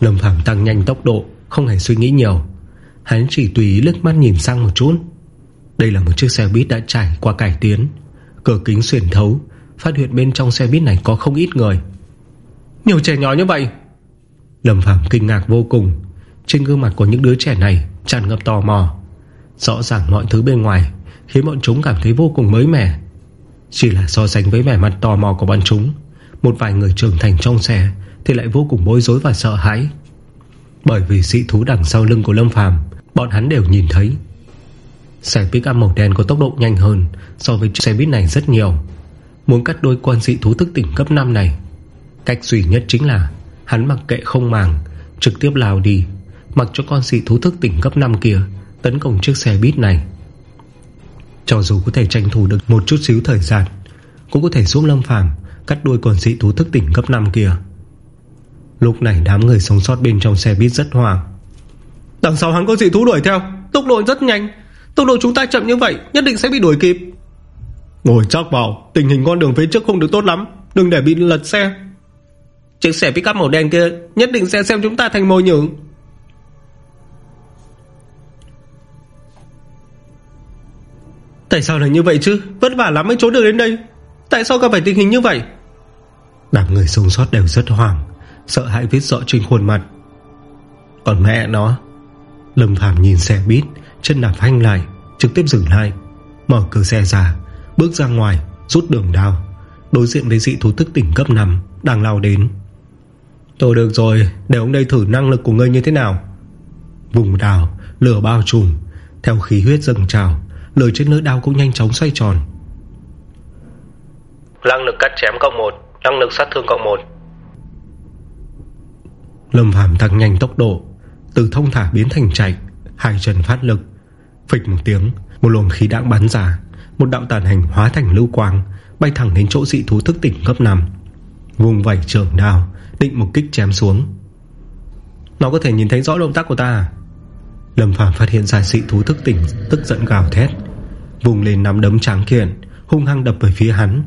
Lâm Phàm tăng nhanh tốc độ, Không hề suy nghĩ nhiều. Hắn chỉ tùy ý lướt mắt nhìn sang một chút. Đây là một chiếc xe buýt đã trải qua cải tiến. Cửa kính xuyển thấu, Phát hiện bên trong xe buýt này có không ít người. Nhiều trẻ nhỏ như vậy. Lâm Phạm kinh ngạc vô cùng. Trên gương mặt của những đứa trẻ này tràn ngập tò mò. Rõ ràng mọi thứ bên ngoài Khiến bọn chúng cảm thấy vô cùng mới mẻ. Chỉ là so sánh với vẻ mặt tò mò của bọn chúng, Một vài người trưởng thành trong xe Thì lại vô cùng bối rối và sợ hãi. Bởi vì sĩ thú đằng sau lưng của Lâm Phàm, Bọn hắn đều nhìn thấy. Xe pick up màu đen có tốc độ nhanh hơn So với xe buýt này rất nhiều. Muốn cắt đôi quan dị thú thức tỉnh cấp 5 này, Cách duy nhất chính là Hắn mặc kệ không màng, Trực tiếp lao đi, Mặc cho con dị thú thức tỉnh cấp 5 kia Tấn công chiếc xe buýt này. Cho dù có thể tranh thủ được Một chút xíu thời gian, Cũng có thể xuống lâm phàm Cắt đuôi con dị thú thức tỉnh cấp 5 kia. Lúc này đám người sống sót bên trong xe buýt rất hoảng. Đằng sau hắn có dị thú đuổi theo, Tốc độ rất nhanh. Tốc độ chúng ta chậm như vậy Nhất định sẽ bị đuổi kịp. Ngồi chắc vào Tình hình con đường phía trước không được tốt lắm Đừng để bị lật xe. Chiếc xe pick up màu đen kia Nhất định sẽ xem chúng ta thành mồi nhử. Tại sao lại như vậy chứ? Vất vả lắm mới trốn được đến đây. Tại sao gặp phải tình hình như vậy? Đám người sống sót đều rất hoảng Sợ hãi viết rõ trên khuôn mặt. Còn mẹ nó Lâm Phàm nhìn xe buýt Chân đạp phanh lại Trực tiếp dừng lại Mở cửa xe ra Bước ra ngoài Rút đường đao. Đối diện với dị thú thức tỉnh cấp 5 Đang lao đến. Tôi được rồi Để ông đây thử năng lực của ngươi như thế nào? Vùng đào Lửa bao trùm Theo khí huyết dâng trào Lửa trên lưỡi đao cũng nhanh chóng xoay tròn. Năng lực cắt chém cộng 1 Năng lực sát thương cộng 1 Lâm Phàm tăng nhanh tốc độ Từ thông thả biến thành chạy Hai chân phát lực Phịch một tiếng, Một luồng khí đạn bắn ra, Một đạo tàn hành hóa thành lưu quang, Bay thẳng đến chỗ dị thú thức tỉnh gấp 5 Vùng vẩy trường đào Định một kích chém xuống. Nó có thể nhìn thấy rõ động tác của ta à? Lâm Phàm phát hiện ra dị thú thức tỉnh, Tức giận gào thét. Vùng lên nắm đấm tráng kiện, Hung hăng đập về phía hắn.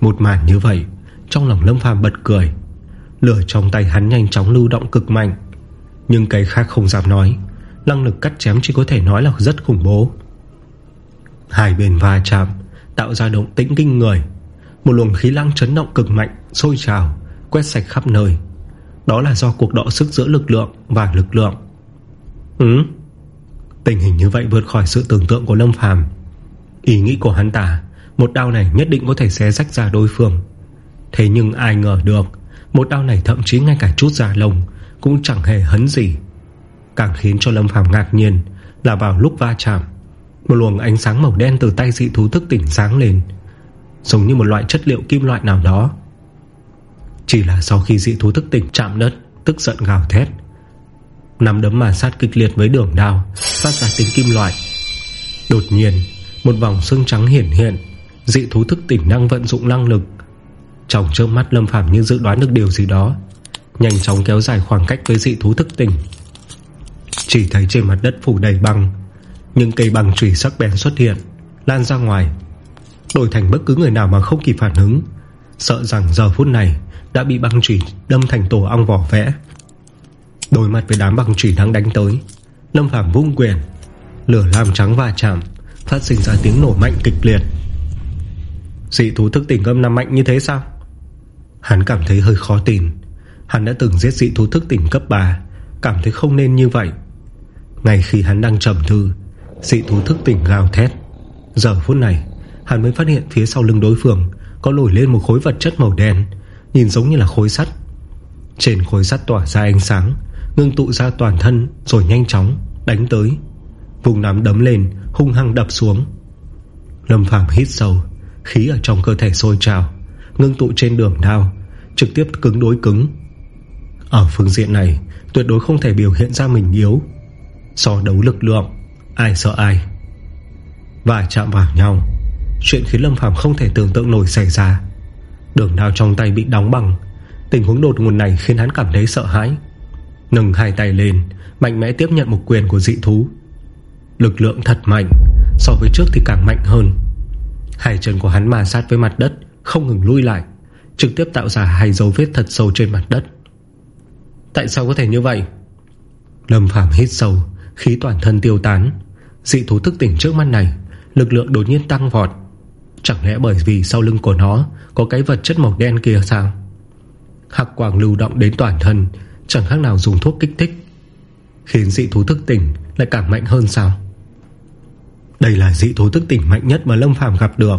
Một màn như vậy, Trong lòng Lâm Phàm bật cười. Lửa trong tay hắn nhanh chóng lưu động cực mạnh. Nhưng cái khác không dám nói. Năng lực cắt chém chỉ có thể nói là rất khủng bố. Hai bên va chạm Tạo ra động tĩnh kinh người. Một luồng khí lăng chấn động cực mạnh Sôi trào, quét sạch khắp nơi. Đó là do cuộc đọ sức giữa lực lượng Và lực lượng. Ừ? Tình hình như vậy vượt khỏi sự tưởng tượng của Lâm Phàm. Ý nghĩ của hắn ta Một đao này nhất định có thể xé rách ra đối phương. Thế nhưng ai ngờ được Một đao này thậm chí ngay cả chút da lồng Cũng chẳng hề hấn gì. Càng khiến cho Lâm Phàm ngạc nhiên Là vào lúc va chạm, Một luồng ánh sáng màu đen từ tay dị thú thức tỉnh sáng lên, Giống như một loại chất liệu kim loại nào đó. Chỉ là sau khi dị thú thức tỉnh chạm đất, Tức giận gào thét, Nắm đấm mà sát kịch liệt với đường đao, Phát ra tính kim loại. Đột nhiên, Một vòng xương trắng hiển hiện, Dị thú thức tỉnh năng vận dụng năng lực. Trong trước mắt, Lâm Phàm như dự đoán được điều gì đó, Nhanh chóng kéo dài khoảng cách với dị thú thức tỉnh. Chỉ thấy trên mặt đất phủ đầy băng. Những cây băng trùy sắc bén xuất hiện, Lan ra ngoài, Đổi thành bất cứ người nào mà không kịp phản ứng. Sợ rằng giờ phút này Đã bị băng trùy đâm thành tổ ong vỏ vẽ. Đối mặt với đám băng trùy đang đánh tới, Lâm Phạm vung quyền, Lửa lam trắng va chạm, Phát sinh ra tiếng nổ mạnh kịch liệt. Dị thú thức tỉnh âm năm mạnh như thế sao? Hắn cảm thấy hơi khó tin. Hắn đã từng giết dị thú thức tỉnh cấp 3 Cảm thấy không nên như vậy. Ngay khi hắn đang trầm thư Dị thú thức tỉnh gào thét. Giờ phút này, Hắn mới phát hiện phía sau lưng đối phương Có nổi lên một khối vật chất màu đen, Nhìn giống như là khối sắt. Trên khối sắt tỏa ra ánh sáng, Ngưng tụ ra toàn thân Rồi nhanh chóng đánh tới. Vùng nắm đấm lên, hung hăng đập xuống. Lâm Phàm hít sâu, Khí ở trong cơ thể sôi trào, Ngưng tụ trên đường đao, Trực tiếp cứng đối cứng. Ở phương diện này, Tuyệt đối không thể biểu hiện ra mình yếu. So đấu lực lượng, Ai sợ ai. Và chạm vào nhau, Chuyện khiến Lâm Phàm không thể tưởng tượng nổi xảy ra. Đường đao trong tay bị đóng bằng, Tình huống đột ngột này khiến hắn cảm thấy sợ hãi. Nâng hai tay lên, Mạnh mẽ tiếp nhận một quyền của dị thú. Lực lượng thật mạnh, So với trước thì càng mạnh hơn. Hai chân của hắn mà sát với mặt đất, Không ngừng lui lại, Trực tiếp tạo ra hai dấu vết thật sâu trên mặt đất. Tại sao có thể như vậy? Lâm Phàm hít sâu Khí toàn thân tiêu tán, Dị thú thức tỉnh trước mắt này, Lực lượng đột nhiên tăng vọt. Chẳng lẽ bởi vì sau lưng của nó Có cái vật chất màu đen kia sao? Hạc quảng lưu động đến toàn thân, Chẳng khác nào dùng thuốc kích thích. Khiến dị thú thức tỉnh Lại càng mạnh hơn sao? Đây là dị thú thức tỉnh mạnh nhất Mà Lâm Phàm gặp được.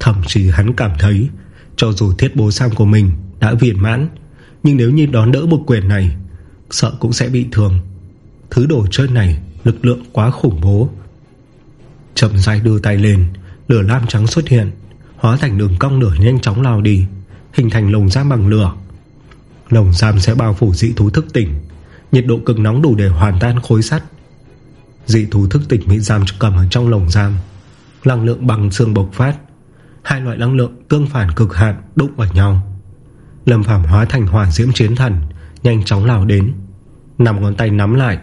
Thậm chí hắn cảm thấy, Cho dù thiết bố sam của mình đã viên mãn, Nhưng nếu như đón đỡ một quyền này, Sợ cũng sẽ bị thương. Thứ đồ chơi này, Lực lượng quá khủng bố. Chậm dài đưa tay lên, Lửa lam trắng xuất hiện, Hóa thành đường cong lửa nhanh chóng lao đi, Hình thành lồng giam bằng lửa. Lồng giam sẽ bao phủ dị thú thức tỉnh, Nhiệt độ cực nóng đủ để hoàn tan khối sắt. Dị thú thức tỉnh bị giam cầm ở trong lồng giam, Năng lượng bằng xương bộc phát. Hai loại năng lượng tương phản cực hạn Đụng vào nhau. Lâm Phạm hóa thành hỏa diễm chiến thần, Nhanh chóng lao đến Nằm ngón tay nắm lại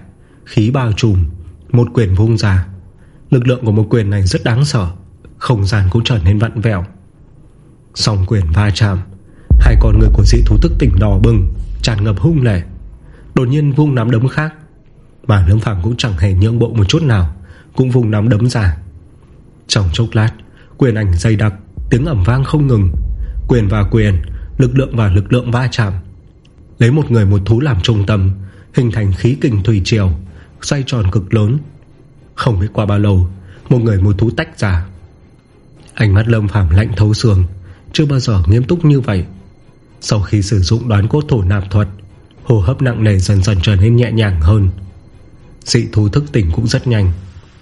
Khí bao trùm, Một quyền vung ra. Lực lượng của một quyền này rất đáng sợ, Không gian cũng trở nên vặn vẹo. Song quyền va chạm, Hai con người của dị thú tức tỉnh đỏ bừng, Tràn ngập hung lệ. Đột nhiên vung nắm đấm khác, Mà Lâm Phàm cũng chẳng hề nhượng bộ một chút nào, Cũng vung nắm đấm ra. Trong chốc lát, Quyền ảnh dày đặc, Tiếng ẩm vang không ngừng. Quyền và quyền, Lực lượng và lực lượng va chạm. Lấy một người một thú làm trung tâm, Hình thành khí kình thủy triều. Xoay tròn cực lớn. Không biết qua bao lâu, Một người một thú tách ra. Ánh mắt lâm phàm lạnh thấu xương, Chưa bao giờ nghiêm túc như vậy. Sau khi sử dụng đoán cốt thổ nạp thuật Hồ hấp nặng nề dần dần trở nên nhẹ nhàng hơn. Dị thú thức tỉnh cũng rất nhanh,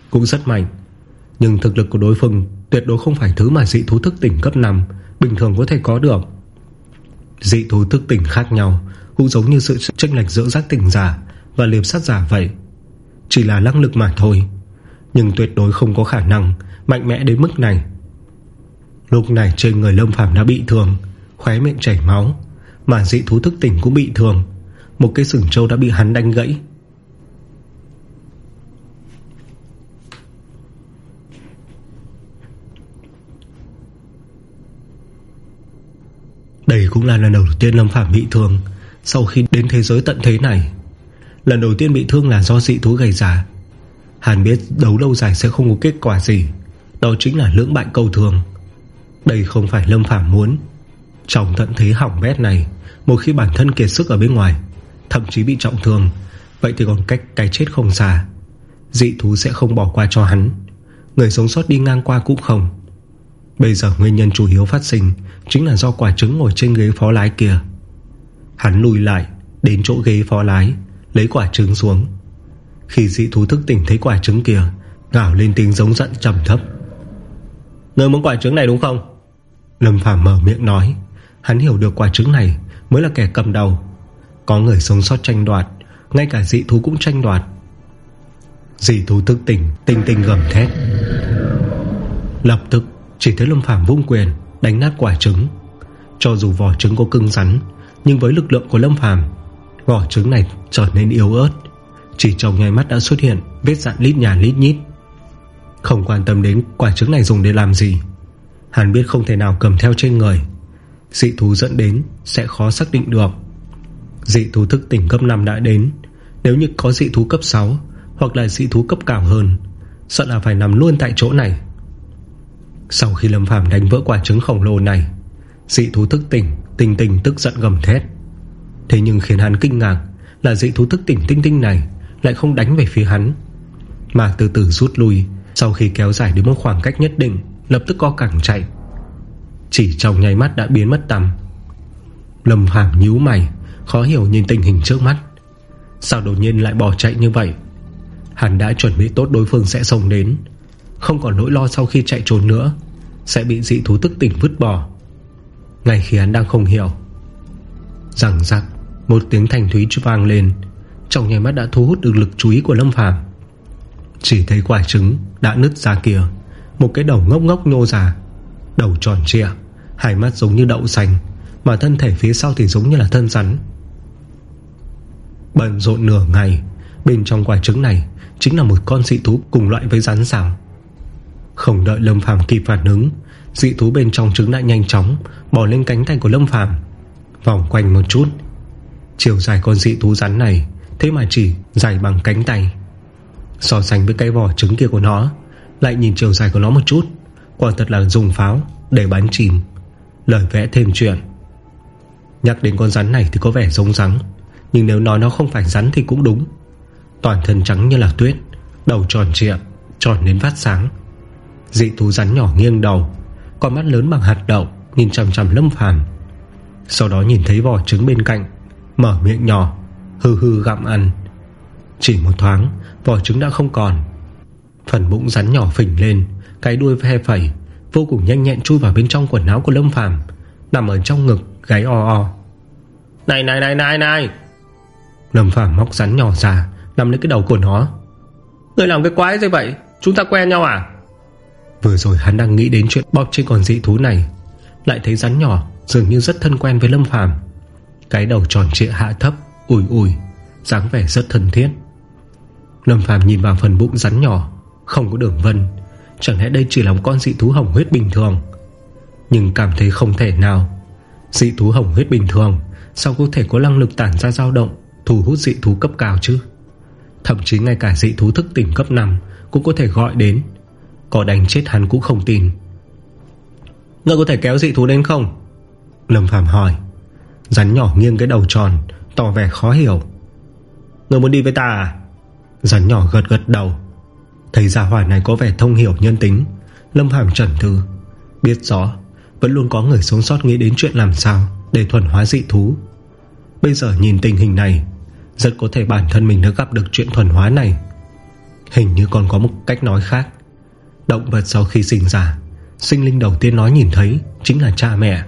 Cũng rất mạnh. Nhưng thực lực của đối phương Tuyệt đối không phải thứ mà dị thú thức tỉnh cấp 5 Bình thường có thể có được. Dị thú thức tỉnh khác nhau Cũng giống như sự tranh lệch giữa giác tỉnh giả Và liệp sát giả vậy. Chỉ là năng lực mà thôi. Nhưng tuyệt đối không có khả năng Mạnh mẽ đến mức này. Lúc này trên người Lâm Phàm đã bị thương, Khóe miệng chảy máu, Mà dị thú thức tỉnh cũng bị thương. Một cái sừng trâu đã bị hắn đánh gãy. Đây cũng là lần đầu tiên Lâm Phạm bị thương. Sau khi đến thế giới tận thế này Lần đầu tiên bị thương là do dị thú gây ra. Hàn biết đấu lâu dài sẽ không có kết quả gì. Đó chính là lưỡng bại câu thường. Đây không phải Lâm Phạm muốn. Trong tận thế hỏng bét này, Một khi bản thân kiệt sức ở bên ngoài, Thậm chí bị trọng thương, Vậy thì còn cách cái chết không xa. Dị thú sẽ không bỏ qua cho hắn. Người sống sót đi ngang qua cũng không. Bây giờ nguyên nhân chủ yếu phát sinh Chính là do quả trứng ngồi trên ghế phó lái kia. Hắn lùi lại Đến chỗ ghế phó lái. Lấy quả trứng xuống. Khi dị thú thức tỉnh thấy quả trứng kia, Gào lên tiếng giống giận trầm thấp. Người muốn quả trứng này đúng không? Lâm Phàm mở miệng nói. Hắn hiểu được quả trứng này Mới là kẻ cầm đầu. Có người sống sót tranh đoạt, Ngay cả dị thú cũng tranh đoạt. Dị thú thức tỉnh, Tinh tinh gầm thét. Lập tức, chỉ thấy Lâm Phàm vung quyền, Đánh nát quả trứng. Cho dù vỏ trứng có cứng rắn, Nhưng với lực lượng của Lâm Phàm Vỏ trứng này trở nên yếu ớt. Chỉ trong nháy mắt đã xuất hiện Vết dạn lít nhà lít nhít. Không quan tâm đến quả trứng này dùng để làm gì. Hắn biết không thể nào cầm theo trên người. Dị thú dẫn đến Sẽ khó xác định được. Dị thú thức tỉnh cấp 5 đã đến. Nếu như có dị thú cấp 6 Hoặc là dị thú cấp cao hơn, Sợ là phải nằm luôn tại chỗ này. Sau khi Lâm Phàm đánh vỡ quả trứng khổng lồ này, Dị thú thức tỉnh, Tinh tinh tức giận gầm thét. Thế nhưng khiến hắn kinh ngạc Là dị thú thức tỉnh tinh tinh này Lại không đánh về phía hắn. Mà từ từ rút lui, Sau khi kéo dài đến một khoảng cách nhất định, Lập tức co cẳng chạy. Chỉ trong nháy mắt đã biến mất tầm Lâm Phàm nhíu mày, Khó hiểu nhìn tình hình trước mắt. Sao đột nhiên lại bỏ chạy như vậy? Hắn đã chuẩn bị tốt đối phương sẽ xông đến. Không còn nỗi lo sau khi chạy trốn nữa, Sẽ bị dị thú tức tỉnh vứt bỏ. Ngay khi hắn đang không hiểu Rằng rằng một tiếng thanh thúy vang lên. Trong nhảy mắt đã thu hút được lực chú ý của Lâm Phàm. Chỉ thấy quả trứng Đã nứt ra kia. Một cái đầu ngốc ngốc nhô ra. Đầu tròn trịa, Hai mắt giống như đậu xanh, Mà thân thể phía sau thì giống như là thân rắn. Bận rộn nửa ngày, Bên trong quả trứng này Chính là một con dị thú cùng loại với rắn xảo Không đợi Lâm Phàm kịp phản ứng, Dị thú bên trong trứng đã nhanh chóng Bỏ lên cánh tay của Lâm Phàm. Vòng quanh một chút Chiều dài con dị thú rắn này, Thế mà chỉ dài bằng cánh tay. So sánh với cái vỏ trứng kia của nó, Lại nhìn chiều dài của nó một chút, Quả thật là dùng pháo để bắn chìm. Lời vẽ thêm chuyện. Nhắc đến con rắn này thì có vẻ giống rắn, Nhưng nếu nói nó không phải rắn thì cũng đúng. Toàn thân trắng như là tuyết, Đầu tròn trịa, Tròn đến phát sáng. Dị thú rắn nhỏ nghiêng đầu, Con mắt lớn bằng hạt đậu, Nhìn chằm chằm lâm phàm. Sau đó nhìn thấy vỏ trứng bên cạnh Mở miệng nhỏ Hư hư gặm ăn. Chỉ một thoáng Vỏ trứng đã không còn. Phần bụng rắn nhỏ phình lên Cái đuôi phe phẩy Vô cùng nhanh nhẹn chui vào bên trong quần áo của Lâm Phàm Nằm ở trong ngực gáy o o. Này này này này này! Lâm Phàm móc rắn nhỏ ra Nằm lấy cái đầu của nó. Người làm cái quái gì vậy? Chúng ta quen nhau à? Vừa rồi hắn đang nghĩ đến chuyện bóp trên con dị thú này Lại thấy rắn nhỏ Dường như rất thân quen với Lâm Phàm cái đầu tròn trịa hạ thấp, Ủi ủi, dáng vẻ rất thân thiết. Lâm Phàm nhìn vào phần bụng rắn nhỏ, Không có đường vân, Chẳng lẽ đây chỉ là một con dị thú hồng huyết bình thường? Nhưng cảm thấy không thể nào. Dị thú hồng huyết bình thường, Sao có thể có năng lực tản ra dao động, Thu hút dị thú cấp cao chứ? Thậm chí ngay cả dị thú thức tỉnh cấp 5 Cũng có thể gọi đến. Có đánh chết hắn cũng không tin. Ngươi có thể kéo dị thú đến không? Lâm Phàm hỏi. Rắn nhỏ nghiêng cái đầu tròn, Tỏ vẻ khó hiểu. Người muốn đi với ta à? Rắn nhỏ gật gật đầu. Thấy giả hỏa này có vẻ thông hiểu nhân tính, Lâm Phàm trần thư Biết rõ, Vẫn luôn có người sống sót nghĩ đến chuyện làm sao Để thuần hóa dị thú. Bây giờ nhìn tình hình này, Rất có thể bản thân mình đã gặp được chuyện thuần hóa này. Hình như còn có một cách nói khác. Động vật sau khi sinh ra, Sinh linh đầu tiên nói nhìn thấy Chính là cha mẹ.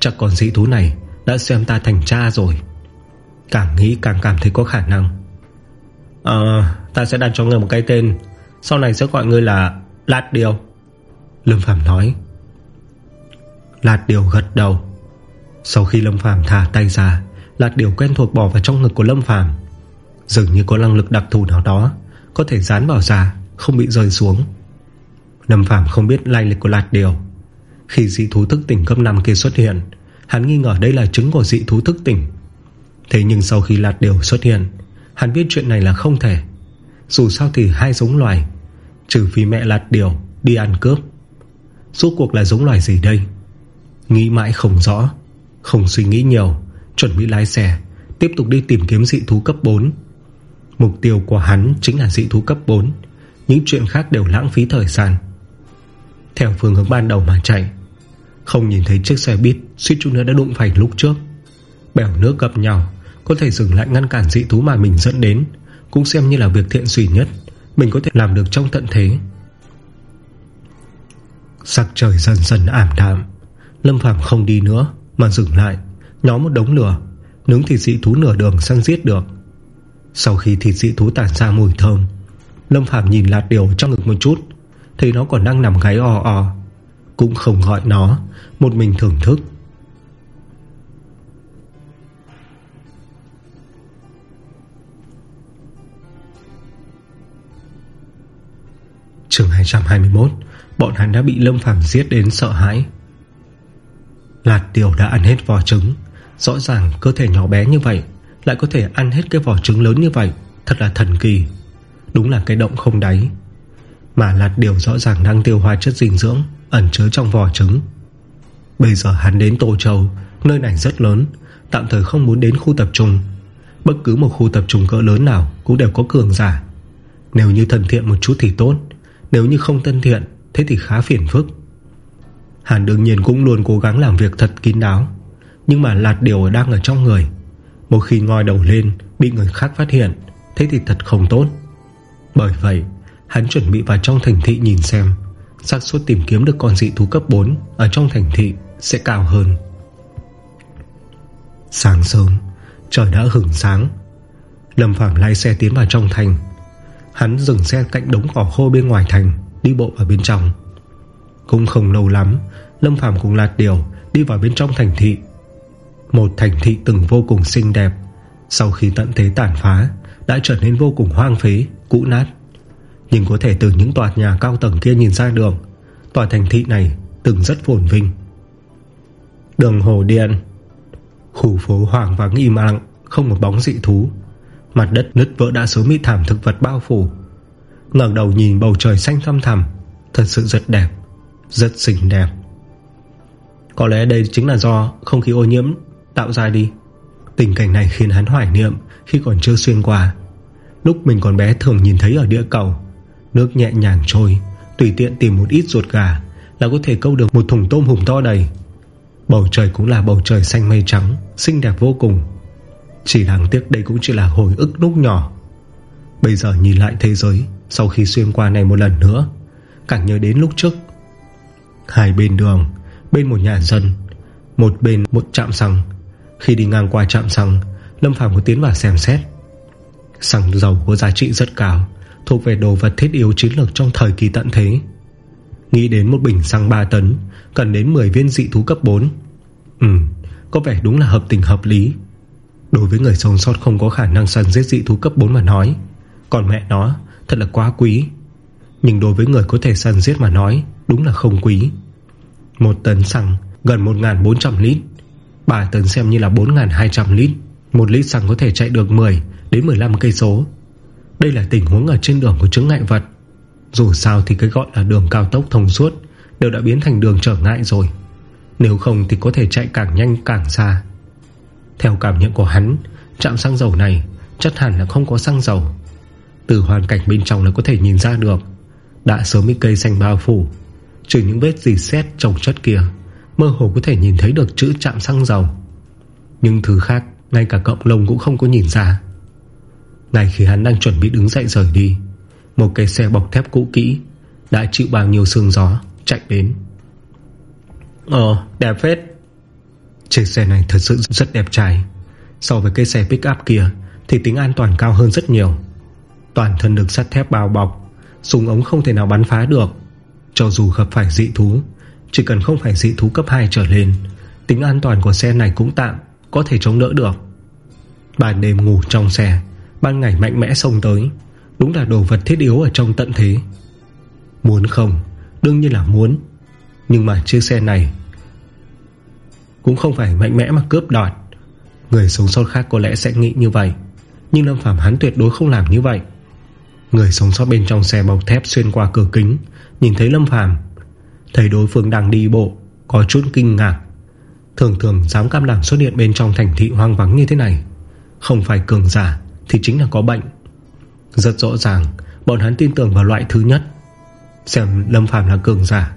Chắc con dị thú này đã xem ta thành cha rồi. Càng nghĩ càng cảm thấy có khả năng. Ờ Ta sẽ đặt cho người một cái tên. Sau này sẽ gọi người là Lạt Điều. Lâm Phàm nói. Lạt Điều gật đầu. Sau khi Lâm Phàm thả tay ra, Lạt Điều quen thuộc bỏ vào trong ngực của Lâm Phàm. Dường như có năng lực đặc thù nào đó, Có thể dán vào da, Không bị rơi xuống. Lâm Phàm không biết lai lịch của Lạt Điều. Khi dị thú thức tỉnh cấp 5 kia xuất hiện Hắn nghi ngờ đây là trứng của dị thú thức tỉnh. Thế nhưng sau khi Lạt Điều xuất hiện, Hắn biết chuyện này là không thể. Dù sao thì hai giống loài, Trừ phi mẹ Lạt Điều đi ăn cướp. Suốt cuộc là giống loài gì đây? Nghĩ mãi không rõ, Không suy nghĩ nhiều, Chuẩn bị lái xe, Tiếp tục đi tìm kiếm dị thú cấp 4 Mục tiêu của hắn chính là dị thú cấp 4 Những chuyện khác đều lãng phí thời gian. Theo phương hướng ban đầu mà chạy không nhìn thấy chiếc xe buýt, Suýt chút nữa đã đụng phải lúc trước. Bèo nước gặp nhau, Có thể dừng lại ngăn cản dị thú mà mình dẫn đến, Cũng xem như là việc thiện duy nhất Mình có thể làm được trong tận thế. Sắc trời dần dần ảm đạm, Lâm Phàm không đi nữa Mà dừng lại Nhóm một đống lửa, Nướng thịt dị thú nửa đường săn giết được. Sau khi thịt dị thú tản ra mùi thơm, Lâm Phàm nhìn lạt điều trong ngực một chút, Thấy nó còn đang nằm gáy o o, Cũng không gọi nó một mình thưởng thức. Trường 221 Bọn hắn đã bị Lâm Phàm giết đến sợ hãi. Lạt điều đã ăn hết vỏ trứng. Rõ ràng cơ thể nhỏ bé như vậy Lại có thể ăn hết cái vỏ trứng lớn như vậy, Thật là thần kỳ. Đúng là cái động không đáy. Mà lạt điều rõ ràng đang tiêu hóa chất dinh dưỡng, Ẩn chứa trong vỏ trứng. Bây giờ hắn đến Tô Châu, Nơi này rất lớn, Tạm thời không muốn đến khu tập trung. Bất cứ một khu tập trung cỡ lớn nào Cũng đều có cường giả. Nếu như thân thiện một chút thì tốt, Nếu như không thân thiện, Thế thì khá phiền phức. Hàn đương nhiên cũng luôn cố gắng làm việc thật kín đáo, Nhưng mà lạt điều đang ở trong người. Một khi ngoi đầu lên, Bị người khác phát hiện, Thế thì thật không tốt. Bởi vậy, hắn chuẩn bị vào trong thành thị nhìn xem, xác suất tìm kiếm được con dị thú cấp 4 Ở trong thành thị sẽ cao hơn. Sáng sớm, Trời đã hửng sáng. Lâm Phạm lái xe tiến vào trong thành. Hắn dừng xe cạnh đống cỏ khô bên ngoài thành, Đi bộ vào bên trong. Cũng không lâu lắm, Lâm Phàm cùng Lạt Điều đi vào bên trong thành thị. Một thành thị từng vô cùng xinh đẹp. Sau khi tận thế tàn phá, Đã trở nên vô cùng hoang phế, Cũ nát. Nhưng có thể từ những tòa nhà cao tầng kia nhìn ra đường Tòa thành thị này từng rất phồn vinh. Đường Hồ Điện. Khu phố hoang vắng im lặng Không một bóng dị thú. Mặt đất nứt vỡ đã sớm bị thảm thực vật bao phủ. Ngẩng đầu nhìn bầu trời xanh thăm thẳm, Thật sự rất đẹp, Rất xinh đẹp. Có lẽ đây chính là do không khí ô nhiễm Tạo ra đi. Tình cảnh này khiến hắn hoài niệm Khi còn chưa xuyên qua. Lúc mình còn bé thường nhìn thấy ở địa cầu, Nước nhẹ nhàng trôi, Tùy tiện tìm một ít ruột gà Là có thể câu được một thùng tôm hùm to đầy. Bầu trời cũng là bầu trời xanh mây trắng, Xinh đẹp vô cùng. Chỉ đáng tiếc đây cũng chỉ là hồi ức lúc nhỏ. Bây giờ nhìn lại thế giới, Sau khi xuyên qua này một lần nữa, Càng nhớ đến lúc trước. Hai bên đường, Bên một nhà dân, Một bên một trạm xăng. Khi đi ngang qua trạm xăng, Lâm Phạm có tiến vào xem xét. Xăng dầu có giá trị rất cao, Thuộc về đồ vật thiết yếu chiến lược trong thời kỳ tận thế. Nghĩ đến một bình xăng 3 tấn, Cần đến 10 viên dị thú cấp 4 Ừ Có vẻ đúng là hợp tình hợp lý. Đối với người sống sót không có khả năng săn giết dị thú cấp 4 mà nói, Còn mẹ nó Thật là quá quý. Nhưng đối với người có thể săn giết mà nói, Đúng là không quý. Một tấn xăng gần 1.400 lít 3 tấn xem như là 4.200 lít. Một lít xăng có thể chạy được 10 Đến 15 cây số. Đây là tình huống ở trên đường của chứng ngại vật. Dù sao thì cái gọi là đường cao tốc thông suốt Đều đã biến thành đường trở ngại rồi. Nếu không thì có thể chạy càng nhanh càng xa. Theo cảm nhận của hắn, Trạm xăng dầu này Chắc hẳn là không có xăng dầu. Từ hoàn cảnh bên trong là có thể nhìn ra được, Đã sớm bị cây xanh bao phủ. Trừ những vết gì xét trồng chất kia, Mơ hồ có thể nhìn thấy được chữ chạm xăng dầu. Nhưng thứ khác, Ngay cả cộng lông cũng không có nhìn ra. Ngay khi hắn đang chuẩn bị đứng dậy rời đi một cái xe bọc thép cũ kỹ Đã chịu bao nhiêu sương gió Chạy đến Ờ đẹp phết. Chiếc xe này thật sự rất đẹp trai. So với cái xe pick up kia Thì tính an toàn cao hơn rất nhiều. Toàn thân được sắt thép bao bọc Súng ống không thể nào bắn phá được. Cho dù gặp phải dị thú Chỉ cần không phải dị thú cấp 2 trở lên Tính an toàn của xe này cũng tạm Có thể chống đỡ được. Ban đêm ngủ trong xe Ban ngày mạnh mẽ xông tới Đúng là đồ vật thiết yếu ở trong tận thế. Muốn không? Đương nhiên là muốn. Nhưng mà chiếc xe này Cũng không phải mạnh mẽ mà cướp đoạt. Người sống sót khác có lẽ sẽ nghĩ như vậy. Nhưng Lâm Phàm hắn tuyệt đối không làm như vậy. Người sống sót bên trong xe bọc thép xuyên qua cửa kính, Nhìn thấy Lâm Phàm. Thấy đối phương đang đi bộ, Có chút kinh ngạc. Thường thường dám cam đảm xuất hiện bên trong thành thị hoang vắng như thế này. Không phải cường giả Thì chính là có bệnh. Rất rõ ràng, Bọn hắn tin tưởng vào loại thứ nhất. Xem Lâm Phàm là cường giả.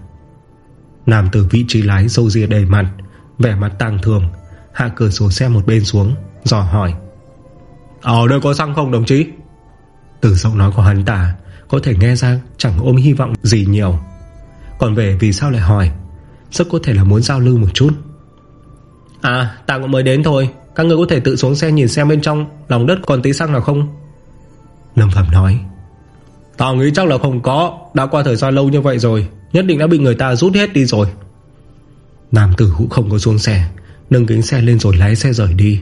Nam từ vị trí lái dâu ria đầy mặt, Vẻ mặt tàng thường Hạ cửa sổ xe một bên xuống, Dò hỏi. Ở đây có xăng không, đồng chí? Từ giọng nói của hắn ta, Có thể nghe ra chẳng ôm hy vọng gì nhiều. Còn về vì sao lại hỏi, Rất có thể là muốn giao lưu một chút. À ta cũng mới đến thôi. Các người có thể tự xuống xe nhìn xem bên trong Lòng đất còn tí xăng nào không? Lâm Phạm nói. Tao nghĩ chắc là không có. Đã qua thời gian lâu như vậy rồi Nhất định đã bị người ta rút hết đi rồi. Nam tử cũng không có xuống xe Nâng kính xe lên rồi lái xe rời đi.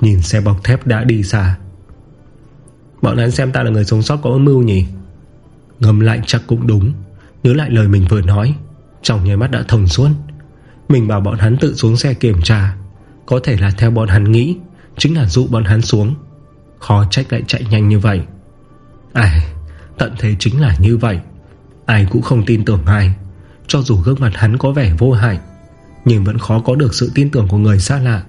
Nhìn xe bọc thép đã đi xa. Bọn hắn xem ta là người sống sót có âm mưu nhỉ? Ngâm lại chắc cũng đúng Nhớ lại lời mình vừa nói. Trong nhảy mắt đã thông suốt. Mình bảo bọn hắn tự xuống xe kiểm tra. Có thể là theo bọn hắn nghĩ Chính là dụ bọn hắn xuống Khó trách lại chạy nhanh như vậy. Ai, Tận thế chính là như vậy. Ai cũng không tin tưởng ai. Cho dù gương mặt hắn có vẻ vô hại, Nhưng vẫn khó có được sự tin tưởng của người xa lạ.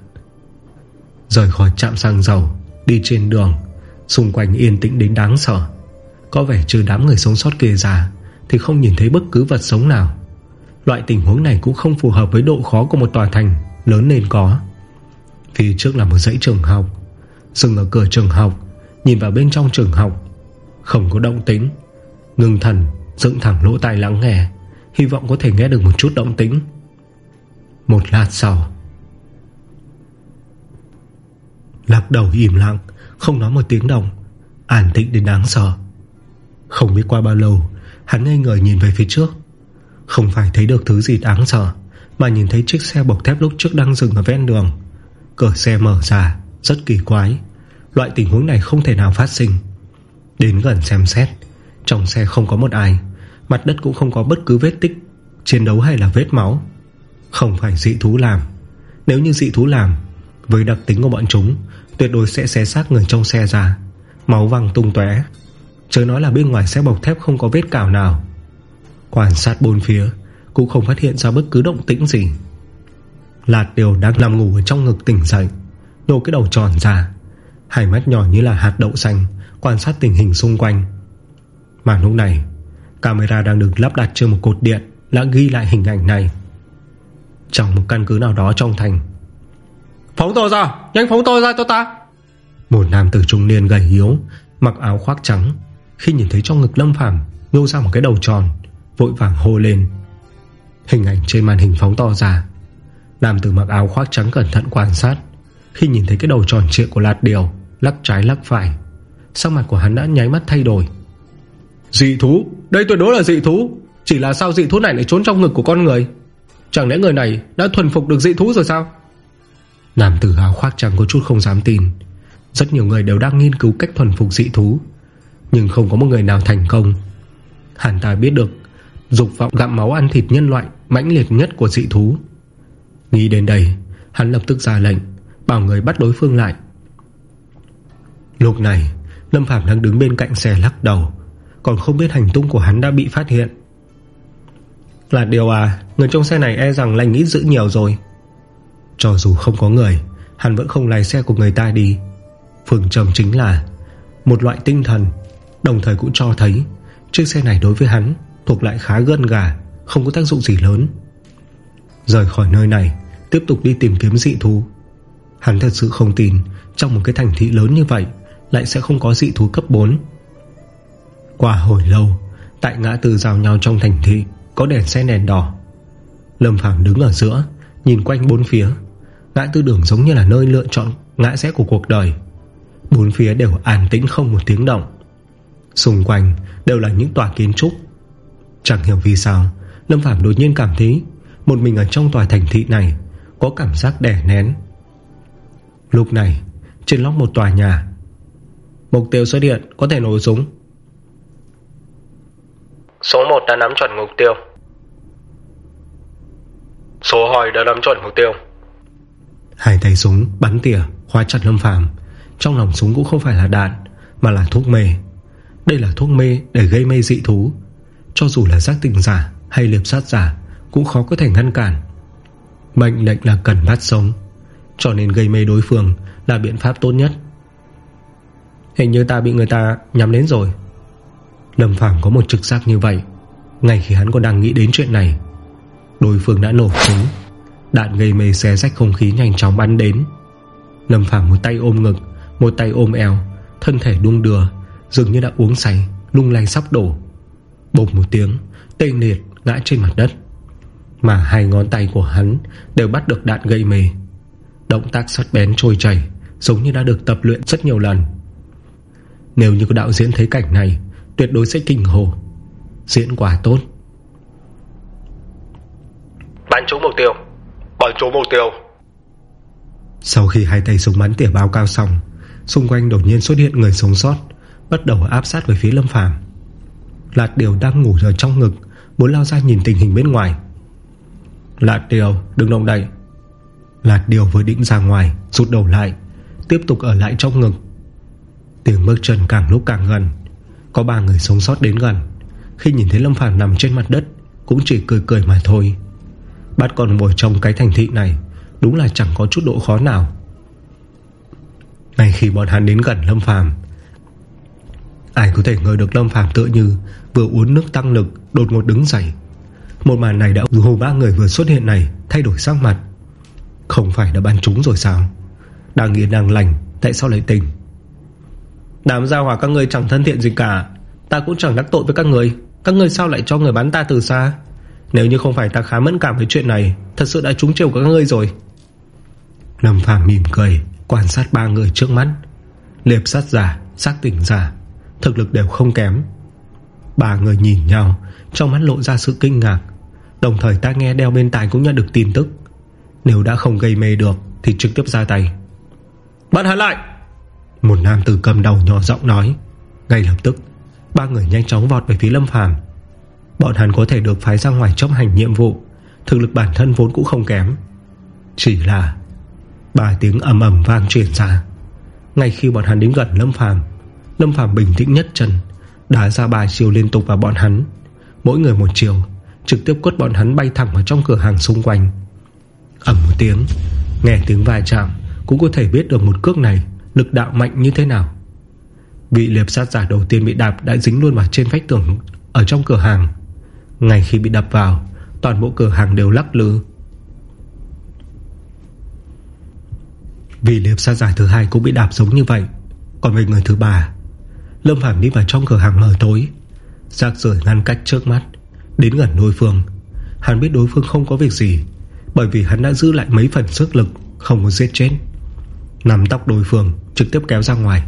Rời khỏi trạm xăng dầu, Đi trên đường, Xung quanh yên tĩnh đến đáng sợ. Có vẻ trừ đám người sống sót kia ra, Thì không nhìn thấy bất cứ vật sống nào. Loại tình huống này cũng không phù hợp với độ khó của một tòa thành Lớn nên có. Phía trước là một dãy trường học Dừng ở cửa trường học, Nhìn vào bên trong trường học. Không có động tính Ngưng thần, dựng thẳng lỗ tai lắng nghe. Hy vọng có thể nghe được một chút động tính Một lát sau. Lắc đầu im lặng, Không nói một tiếng động. An tĩnh đến đáng sợ. Không biết qua bao lâu, Hắn ngây người nhìn về phía trước. Không phải thấy được thứ gì đáng sợ, Mà nhìn thấy chiếc xe bọc thép lúc trước đang dừng ở ven đường. Cửa xe mở ra, Rất kỳ quái. Loại tình huống này không thể nào phát sinh. Đến gần xem xét, Trong xe không có một ai, Mặt đất cũng không có bất cứ vết tích, Chiến đấu hay là vết máu. Không phải dị thú làm. Nếu như dị thú làm, Với đặc tính của bọn chúng, Tuyệt đối sẽ xé xác người trong xe ra, Máu văng tung tóe. Chớ nói là bên ngoài xe bọc thép không có vết cào nào. Quan sát bốn phía, Cũng không phát hiện ra bất cứ động tĩnh gì. Lạt đều đang nằm ngủ ở trong ngực tỉnh dậy, Nô cái đầu tròn ra. Hai mắt nhỏ như là hạt đậu xanh Quan sát tình hình xung quanh. Mà lúc này Camera đang được lắp đặt trên một cột điện Đã ghi lại hình ảnh này. Trong một căn cứ nào đó trong thành. Phóng tôi ra Nhanh phóng tôi ra cho ta. Một nam tử trung niên gầy yếu Mặc áo khoác trắng Khi nhìn thấy trong ngực Lâm Phàm Nhô ra một cái đầu tròn Vội vàng hô lên. Hình ảnh trên màn hình phóng to ra. Nam tử mặc áo khoác trắng cẩn thận quan sát Khi nhìn thấy cái đầu tròn trịa của Lạt Điều Lắc trái lắc phải Sắc mặt của hắn đã nháy mắt thay đổi. Dị thú Đây tuyệt đối là dị thú Chỉ là sao dị thú này lại trốn trong ngực của con người? Chẳng lẽ người này đã thuần phục được dị thú rồi sao? Nam tử áo khoác chẳng có chút không dám tin. Rất nhiều người đều đang nghiên cứu cách thuần phục dị thú Nhưng không có một người nào thành công. Hẳn ta biết được Dục vọng gặm máu ăn thịt nhân loại mãnh liệt nhất của dị thú. Nghĩ đến đây Hắn lập tức ra lệnh Bảo người bắt đối phương lại. Lúc này, Lâm Phạm đang đứng bên cạnh xe lắc đầu, Còn không biết hành tung của hắn đã bị phát hiện. Là điều à Người trong xe này e rằng lành ít dữ nhiều rồi. Cho dù không có người, Hắn vẫn không lái xe của người ta đi. Phương trầm chính là Một loại tinh thần, Đồng thời cũng cho thấy Chiếc xe này đối với hắn Thuộc lại khá gân gà, Không có tác dụng gì lớn. Rời khỏi nơi này, Tiếp tục đi tìm kiếm dị thú. Hắn thật sự không tin Trong một cái thành thị lớn như vậy Lại sẽ không có dị thú cấp 4 Qua hồi lâu, Tại ngã tư giao nhau trong thành thị Có đèn xe đèn đỏ. Lâm Phàm đứng ở giữa, Nhìn quanh bốn phía. Ngã tư đường giống như là nơi lựa chọn ngã rẽ của cuộc đời. Bốn phía đều an tĩnh không một tiếng động. Xung quanh đều là những tòa kiến trúc. Chẳng hiểu vì sao, Lâm Phạm đột nhiên cảm thấy Một mình ở trong tòa thành thị này Có cảm giác đẻ nén. Lúc này Trên lóc một tòa nhà Mục tiêu xuất hiện có thể nổ súng. Số 1 đã nắm chuẩn mục tiêu. Số hỏi đã nắm chuẩn mục tiêu. Hai tay súng bắn tỉa Khóa chặt Lâm Phàm. Trong lòng súng cũng không phải là đạn Mà là thuốc mê. Đây là thuốc mê để gây mê dị thú. Cho dù là giác tình giả hay liệp sát giả Cũng khó có thể ngăn cản. Mệnh lệnh là cần bắt sống cho nên gây mê đối phương Là biện pháp tốt nhất. Hình như ta bị người ta nhắm đến rồi. Lâm Phàm có một trực giác như vậy, Ngay khi hắn còn đang nghĩ đến chuyện này, Đối phương đã nổ súng. Đạn gây mê xé rách không khí nhanh chóng bắn đến. Lâm Phàm một tay ôm ngực, Một tay ôm eo, Thân thể đung đưa, Dường như đã uống say, Lung lay sắp đổ. Bột một tiếng, Tê liệt ngã trên mặt đất. Mà hai ngón tay của hắn Đều bắt được đạn gây mê. Động tác sắc bén trôi chảy Giống như đã được tập luyện rất nhiều lần. Nếu như có đạo diễn thấy cảnh này Tuyệt đối sẽ kinh hồ. Diễn quả tốt. Bắn trúng mục tiêu. Bắn trúng mục tiêu. Sau khi hai tay súng bắn tỉa bao cao xong Xung quanh đột nhiên xuất hiện người sống sót Bắt đầu áp sát về phía Lâm Phàm. Lạt Điều đang ngủ ở trong ngực Muốn lao ra nhìn tình hình bên ngoài. Lạt Điều đừng động đậy Lạt Điều vừa định ra ngoài Rút đầu lại, Tiếp tục ở lại trong ngực. Tiếng bước chân càng lúc càng gần, Có ba người sống sót đến gần. Khi nhìn thấy Lâm Phàm nằm trên mặt đất, Cũng chỉ cười cười mà thôi. Bắt con mồi trong cái thành thị này, Đúng là chẳng có chút độ khó nào. Ngay khi bọn hắn đến gần Lâm Phàm, Ai có thể ngờ được Lâm Phàm tựa như Vừa uống nước tăng lực, Đột ngột đứng dậy. Một màn này đã hù ba người vừa xuất hiện này Thay đổi sắc mặt. Không phải đã ban trúng rồi sao? Đang yên đang lành Tại sao lại tỉnh? Đám gia hỏa các người chẳng thân thiện gì cả. Ta cũng chẳng đắc tội với các người Các người sao lại cho người bắn ta từ xa? Nếu như không phải ta khá mẫn cảm với chuyện này Thật sự đã trúng chiều các người rồi. Lâm Phàm mỉm cười Quan sát ba người trước mắt. Liệp sát giả, xác tỉnh giả Thực lực đều không kém. Ba người nhìn nhau Trong mắt lộ ra sự kinh ngạc. Đồng thời ta nghe đeo bên tai cũng nhận được tin tức. Nếu đã không gây mê được, Thì trực tiếp ra tay. Bắt hắn lại! Một nam tử cầm đầu nhỏ giọng nói. Ngay lập tức, Ba người nhanh chóng vọt về phía Lâm Phàm. Bọn hắn có thể được phái ra ngoài chấp hành nhiệm vụ, Thực lực bản thân vốn cũng không kém. Chỉ là Ba tiếng ầm ầm vang truyền ra. Ngay khi bọn hắn đến gần Lâm Phàm Lâm Phàm bình tĩnh nhất chân, Đá ra ba chiều liên tục vào bọn hắn. Mỗi người một chiều, Trực tiếp quất bọn hắn bay thẳng vào trong cửa hàng xung quanh. Ẩm một tiếng, Nghe tiếng vai chạm, Cũng có thể biết được một cước này Lực đạo mạnh như thế nào. Vị liệp sát giả đầu tiên bị đạp Đã dính luôn vào trên vách tường Ở trong cửa hàng. Ngay khi bị đập vào, Toàn bộ cửa hàng đều lắc lư. Vị liệp sát giả thứ hai cũng bị đạp giống như vậy. Còn về người thứ ba, Lâm Phạm đi vào trong cửa hàng mờ tối. Giác rời ngăn cách trước mắt, Đến gần đối phương. Hắn biết đối phương không có việc gì bởi vì hắn đã giữ lại mấy phần sức lực, Không có giết chết. Nằm tóc đối phương, trực tiếp kéo ra ngoài.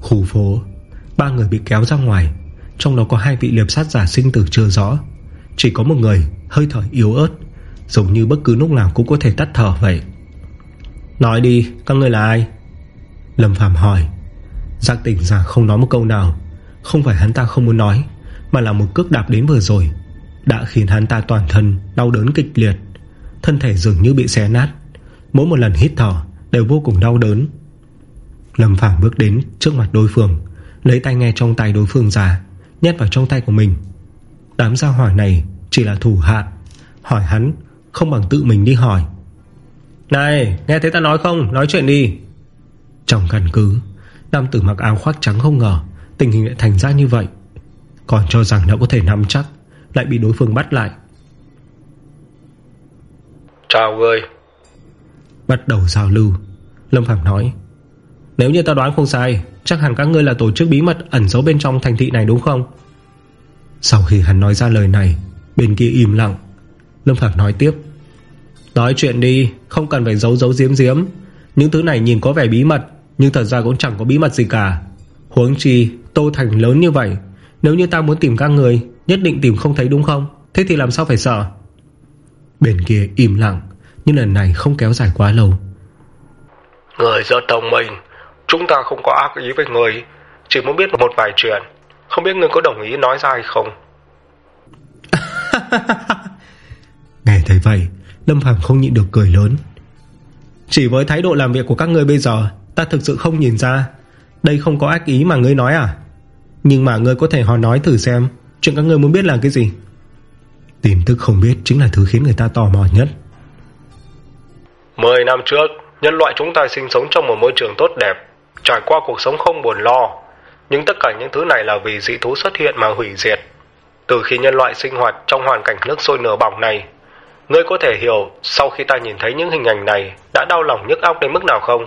Khu phố, Ba người bị kéo ra ngoài. Trong đó có hai vị liệp sát giả sinh tử chưa rõ. Chỉ có một người, hơi thở yếu ớt, Giống như bất cứ lúc nào cũng có thể tắt thở vậy. Nói đi, Các người là ai? Lâm Phàm hỏi. Giác tỉnh giả không nói một câu nào. Không phải hắn ta không muốn nói, Mà là một cước đạp đến vừa rồi. Đã khiến hắn ta toàn thân đau đớn kịch liệt. Thân thể dường như bị xé nát. Mỗi một lần hít thở Đều vô cùng đau đớn. Lâm Phàm bước đến trước mặt đối phương, Lấy tay nghe trong tay đối phương ra Nhét vào trong tay của mình. Đám gia hỏa này chỉ là thủ hạ, Hỏi hắn không bằng tự mình đi hỏi. Này, nghe thấy ta nói không? Nói chuyện đi. Trong căn cứ, Nam tử mặc áo khoác trắng không ngờ Tình hình lại thành ra như vậy. Còn cho rằng đã có thể nắm chắc, Lại bị đối phương bắt lại. Chào người. Bắt đầu giao lưu, Lâm Phạm nói. Nếu như ta đoán không sai, Chắc hẳn các ngươi là tổ chức bí mật ẩn giấu bên trong thành thị này đúng không? Sau khi hắn nói ra lời này, Bên kia im lặng. Lâm Phạm nói tiếp. Nói chuyện đi, Không cần phải giấu giấu giếm giếm. Những thứ này nhìn có vẻ bí mật, Nhưng thật ra cũng chẳng có bí mật gì cả. Huống chi, Tô Thành lớn như vậy. Nếu như ta muốn tìm các người Nhất định tìm không thấy đúng không? Thế thì làm sao phải sợ? Bên kia im lặng. Nhưng lần này không kéo dài quá lâu. Người rất thông minh Chúng ta không có ác ý với người Chỉ muốn biết một vài chuyện. Không biết người có đồng ý nói ra hay không? Nghe thấy vậy Lâm Phàm không nhịn được cười lớn. Chỉ với thái độ làm việc của các ngươi bây giờ Ta thực sự không nhìn ra. Đây không có ác ý mà ngươi nói à? Nhưng mà ngươi có thể hỏi nói thử xem Chuyện các ngươi muốn biết là cái gì? Tin tức không biết chính là thứ khiến người ta tò mò nhất Mười năm trước, Nhân loại chúng ta sinh sống trong một môi trường tốt đẹp. Trải qua cuộc sống không buồn lo, Nhưng tất cả những thứ này là vì dị thú xuất hiện mà hủy diệt. Từ khi nhân loại sinh hoạt trong hoàn cảnh nước sôi nửa bỏng này, Ngươi có thể hiểu Sau khi ta nhìn thấy những hình ảnh này Đã đau lòng nhức óc đến mức nào không?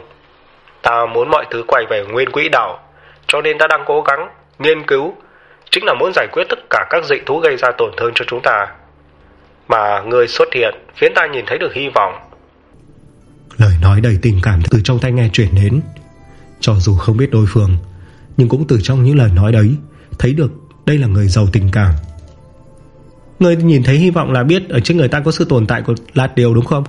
Ta muốn mọi thứ quay về nguyên quỹ đạo, Cho nên ta đang cố gắng Nghiên cứu Chính là muốn giải quyết tất cả các dị thú gây ra tổn thương cho chúng ta. Mà ngươi xuất hiện, Khiến ta nhìn thấy được hy vọng. Lời nói đầy tình cảm từ trong tay nghe chuyển đến. Cho dù không biết đối phương Nhưng cũng từ trong những lời nói đấy Thấy được đây là người giàu tình cảm. Người nhìn thấy hy vọng là biết Ở trên người ta có sự tồn tại của Lạt Điều đúng không?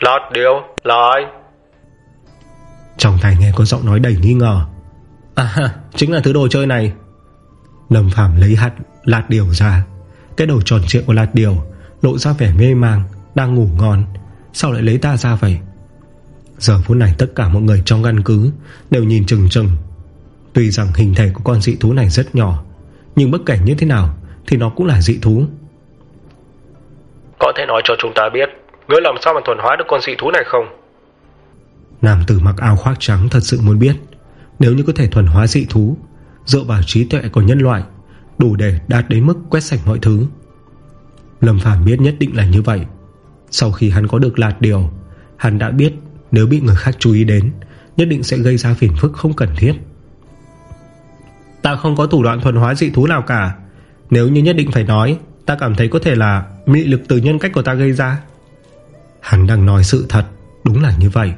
Lạt Điều là ai Trong tay nghe có giọng nói đầy nghi ngờ. À chính là thứ đồ chơi này. Lâm Phàm lấy hạt Lạt Điều ra. Cái đầu tròn trịa của Lạt Điều Lộ ra vẻ mê màng Đang ngủ ngon Sao lại lấy ta ra vậy? Giờ phút này tất cả mọi người trong căn cứ Đều nhìn chừng chừng. Tuy rằng hình thể của con dị thú này rất nhỏ Nhưng bất kể như thế nào Thì nó cũng là dị thú. Có thể nói cho chúng ta biết Ngươi làm sao mà thuần hóa được con dị thú này không? Nam tử mặc áo khoác trắng thật sự muốn biết Nếu như có thể thuần hóa dị thú Dựa vào trí tuệ của nhân loại Đủ để đạt đến mức quét sạch mọi thứ. Lâm Phàm biết nhất định là như vậy sau khi hắn có được lạt điều, Hắn đã biết nếu bị người khác chú ý đến, Nhất định sẽ gây ra phiền phức không cần thiết. Ta không có thủ đoạn thuần hóa dị thú nào cả. Nếu như nhất định phải nói, Ta cảm thấy có thể là Mị lực từ nhân cách của ta gây ra. Hắn đang nói sự thật, Đúng là như vậy.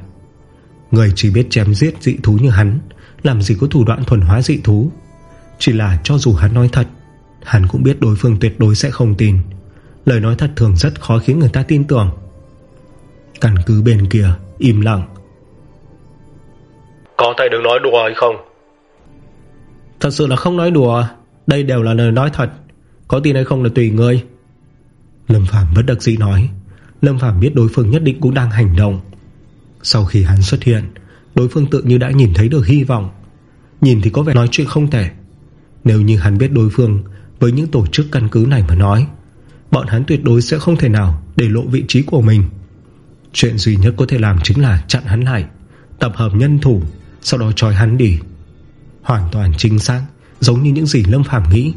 Người chỉ biết chém giết dị thú như hắn, Làm gì có thủ đoạn thuần hóa dị thú. Chỉ là cho dù hắn nói thật, Hắn cũng biết đối phương tuyệt đối sẽ không tin. Lời nói thật thường rất khó khiến người ta tin tưởng. Căn cứ bên kia Im lặng. Có thể đừng nói đùa hay không? Thật sự là không nói đùa. Đây đều là lời nói thật. Có tin hay không là tùy ngươi. Lâm Phàm bất đắc dĩ nói. Lâm Phàm biết đối phương nhất định cũng đang hành động. Sau khi hắn xuất hiện Đối phương tự như đã nhìn thấy được hy vọng. Nhìn thì có vẻ nói chuyện không thể. Nếu như hắn biết đối phương Với những tổ chức căn cứ này mà nói Bọn hắn tuyệt đối sẽ không thể nào Để lộ vị trí của mình. Chuyện duy nhất có thể làm chính là chặn hắn lại, Tập hợp nhân thủ, Sau đó trói hắn đi. Hoàn toàn chính xác, Giống như những gì Lâm Phàm nghĩ.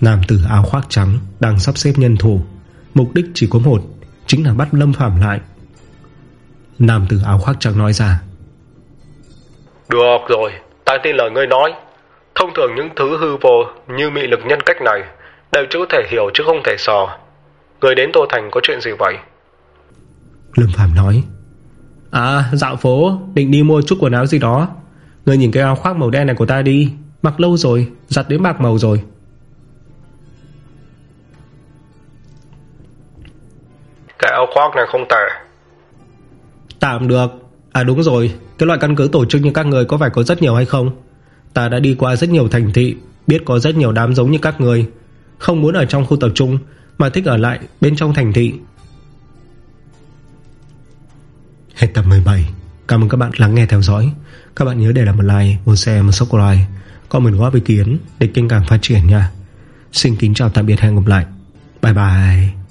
Nam tử áo khoác trắng Đang sắp xếp nhân thủ, Mục đích chỉ có một, Chính là bắt Lâm Phàm lại. Nam tử áo khoác trắng nói ra. Được rồi, Ta tin lời ngươi nói. Thông thường những thứ hư vô như mị lực nhân cách này Đều chỉ có thể hiểu chứ không thể sò. Người đến Tô Thành có chuyện gì vậy? Lâm Phàm nói. À dạo phố Định đi mua chút quần áo gì đó. Người nhìn cái áo khoác màu đen này của ta đi. Mặc lâu rồi Giặt đến bạc màu rồi. Cái áo khoác này không tệ. Tạm được. À đúng rồi. Cái loại căn cứ tổ chức như các người có phải có rất nhiều hay không? Ta đã đi qua rất nhiều thành thị Biết có rất nhiều đám giống như các người Không muốn ở trong khu tập trung Mà thích ở lại bên trong thành thị. Hết tập 17 Cảm ơn các bạn lắng nghe theo dõi. Các bạn nhớ để lại một like, một share, một subscribe. Comment góp ý kiến để kênh càng phát triển nha. Xin kính chào tạm biệt hẹn gặp lại. Bye bye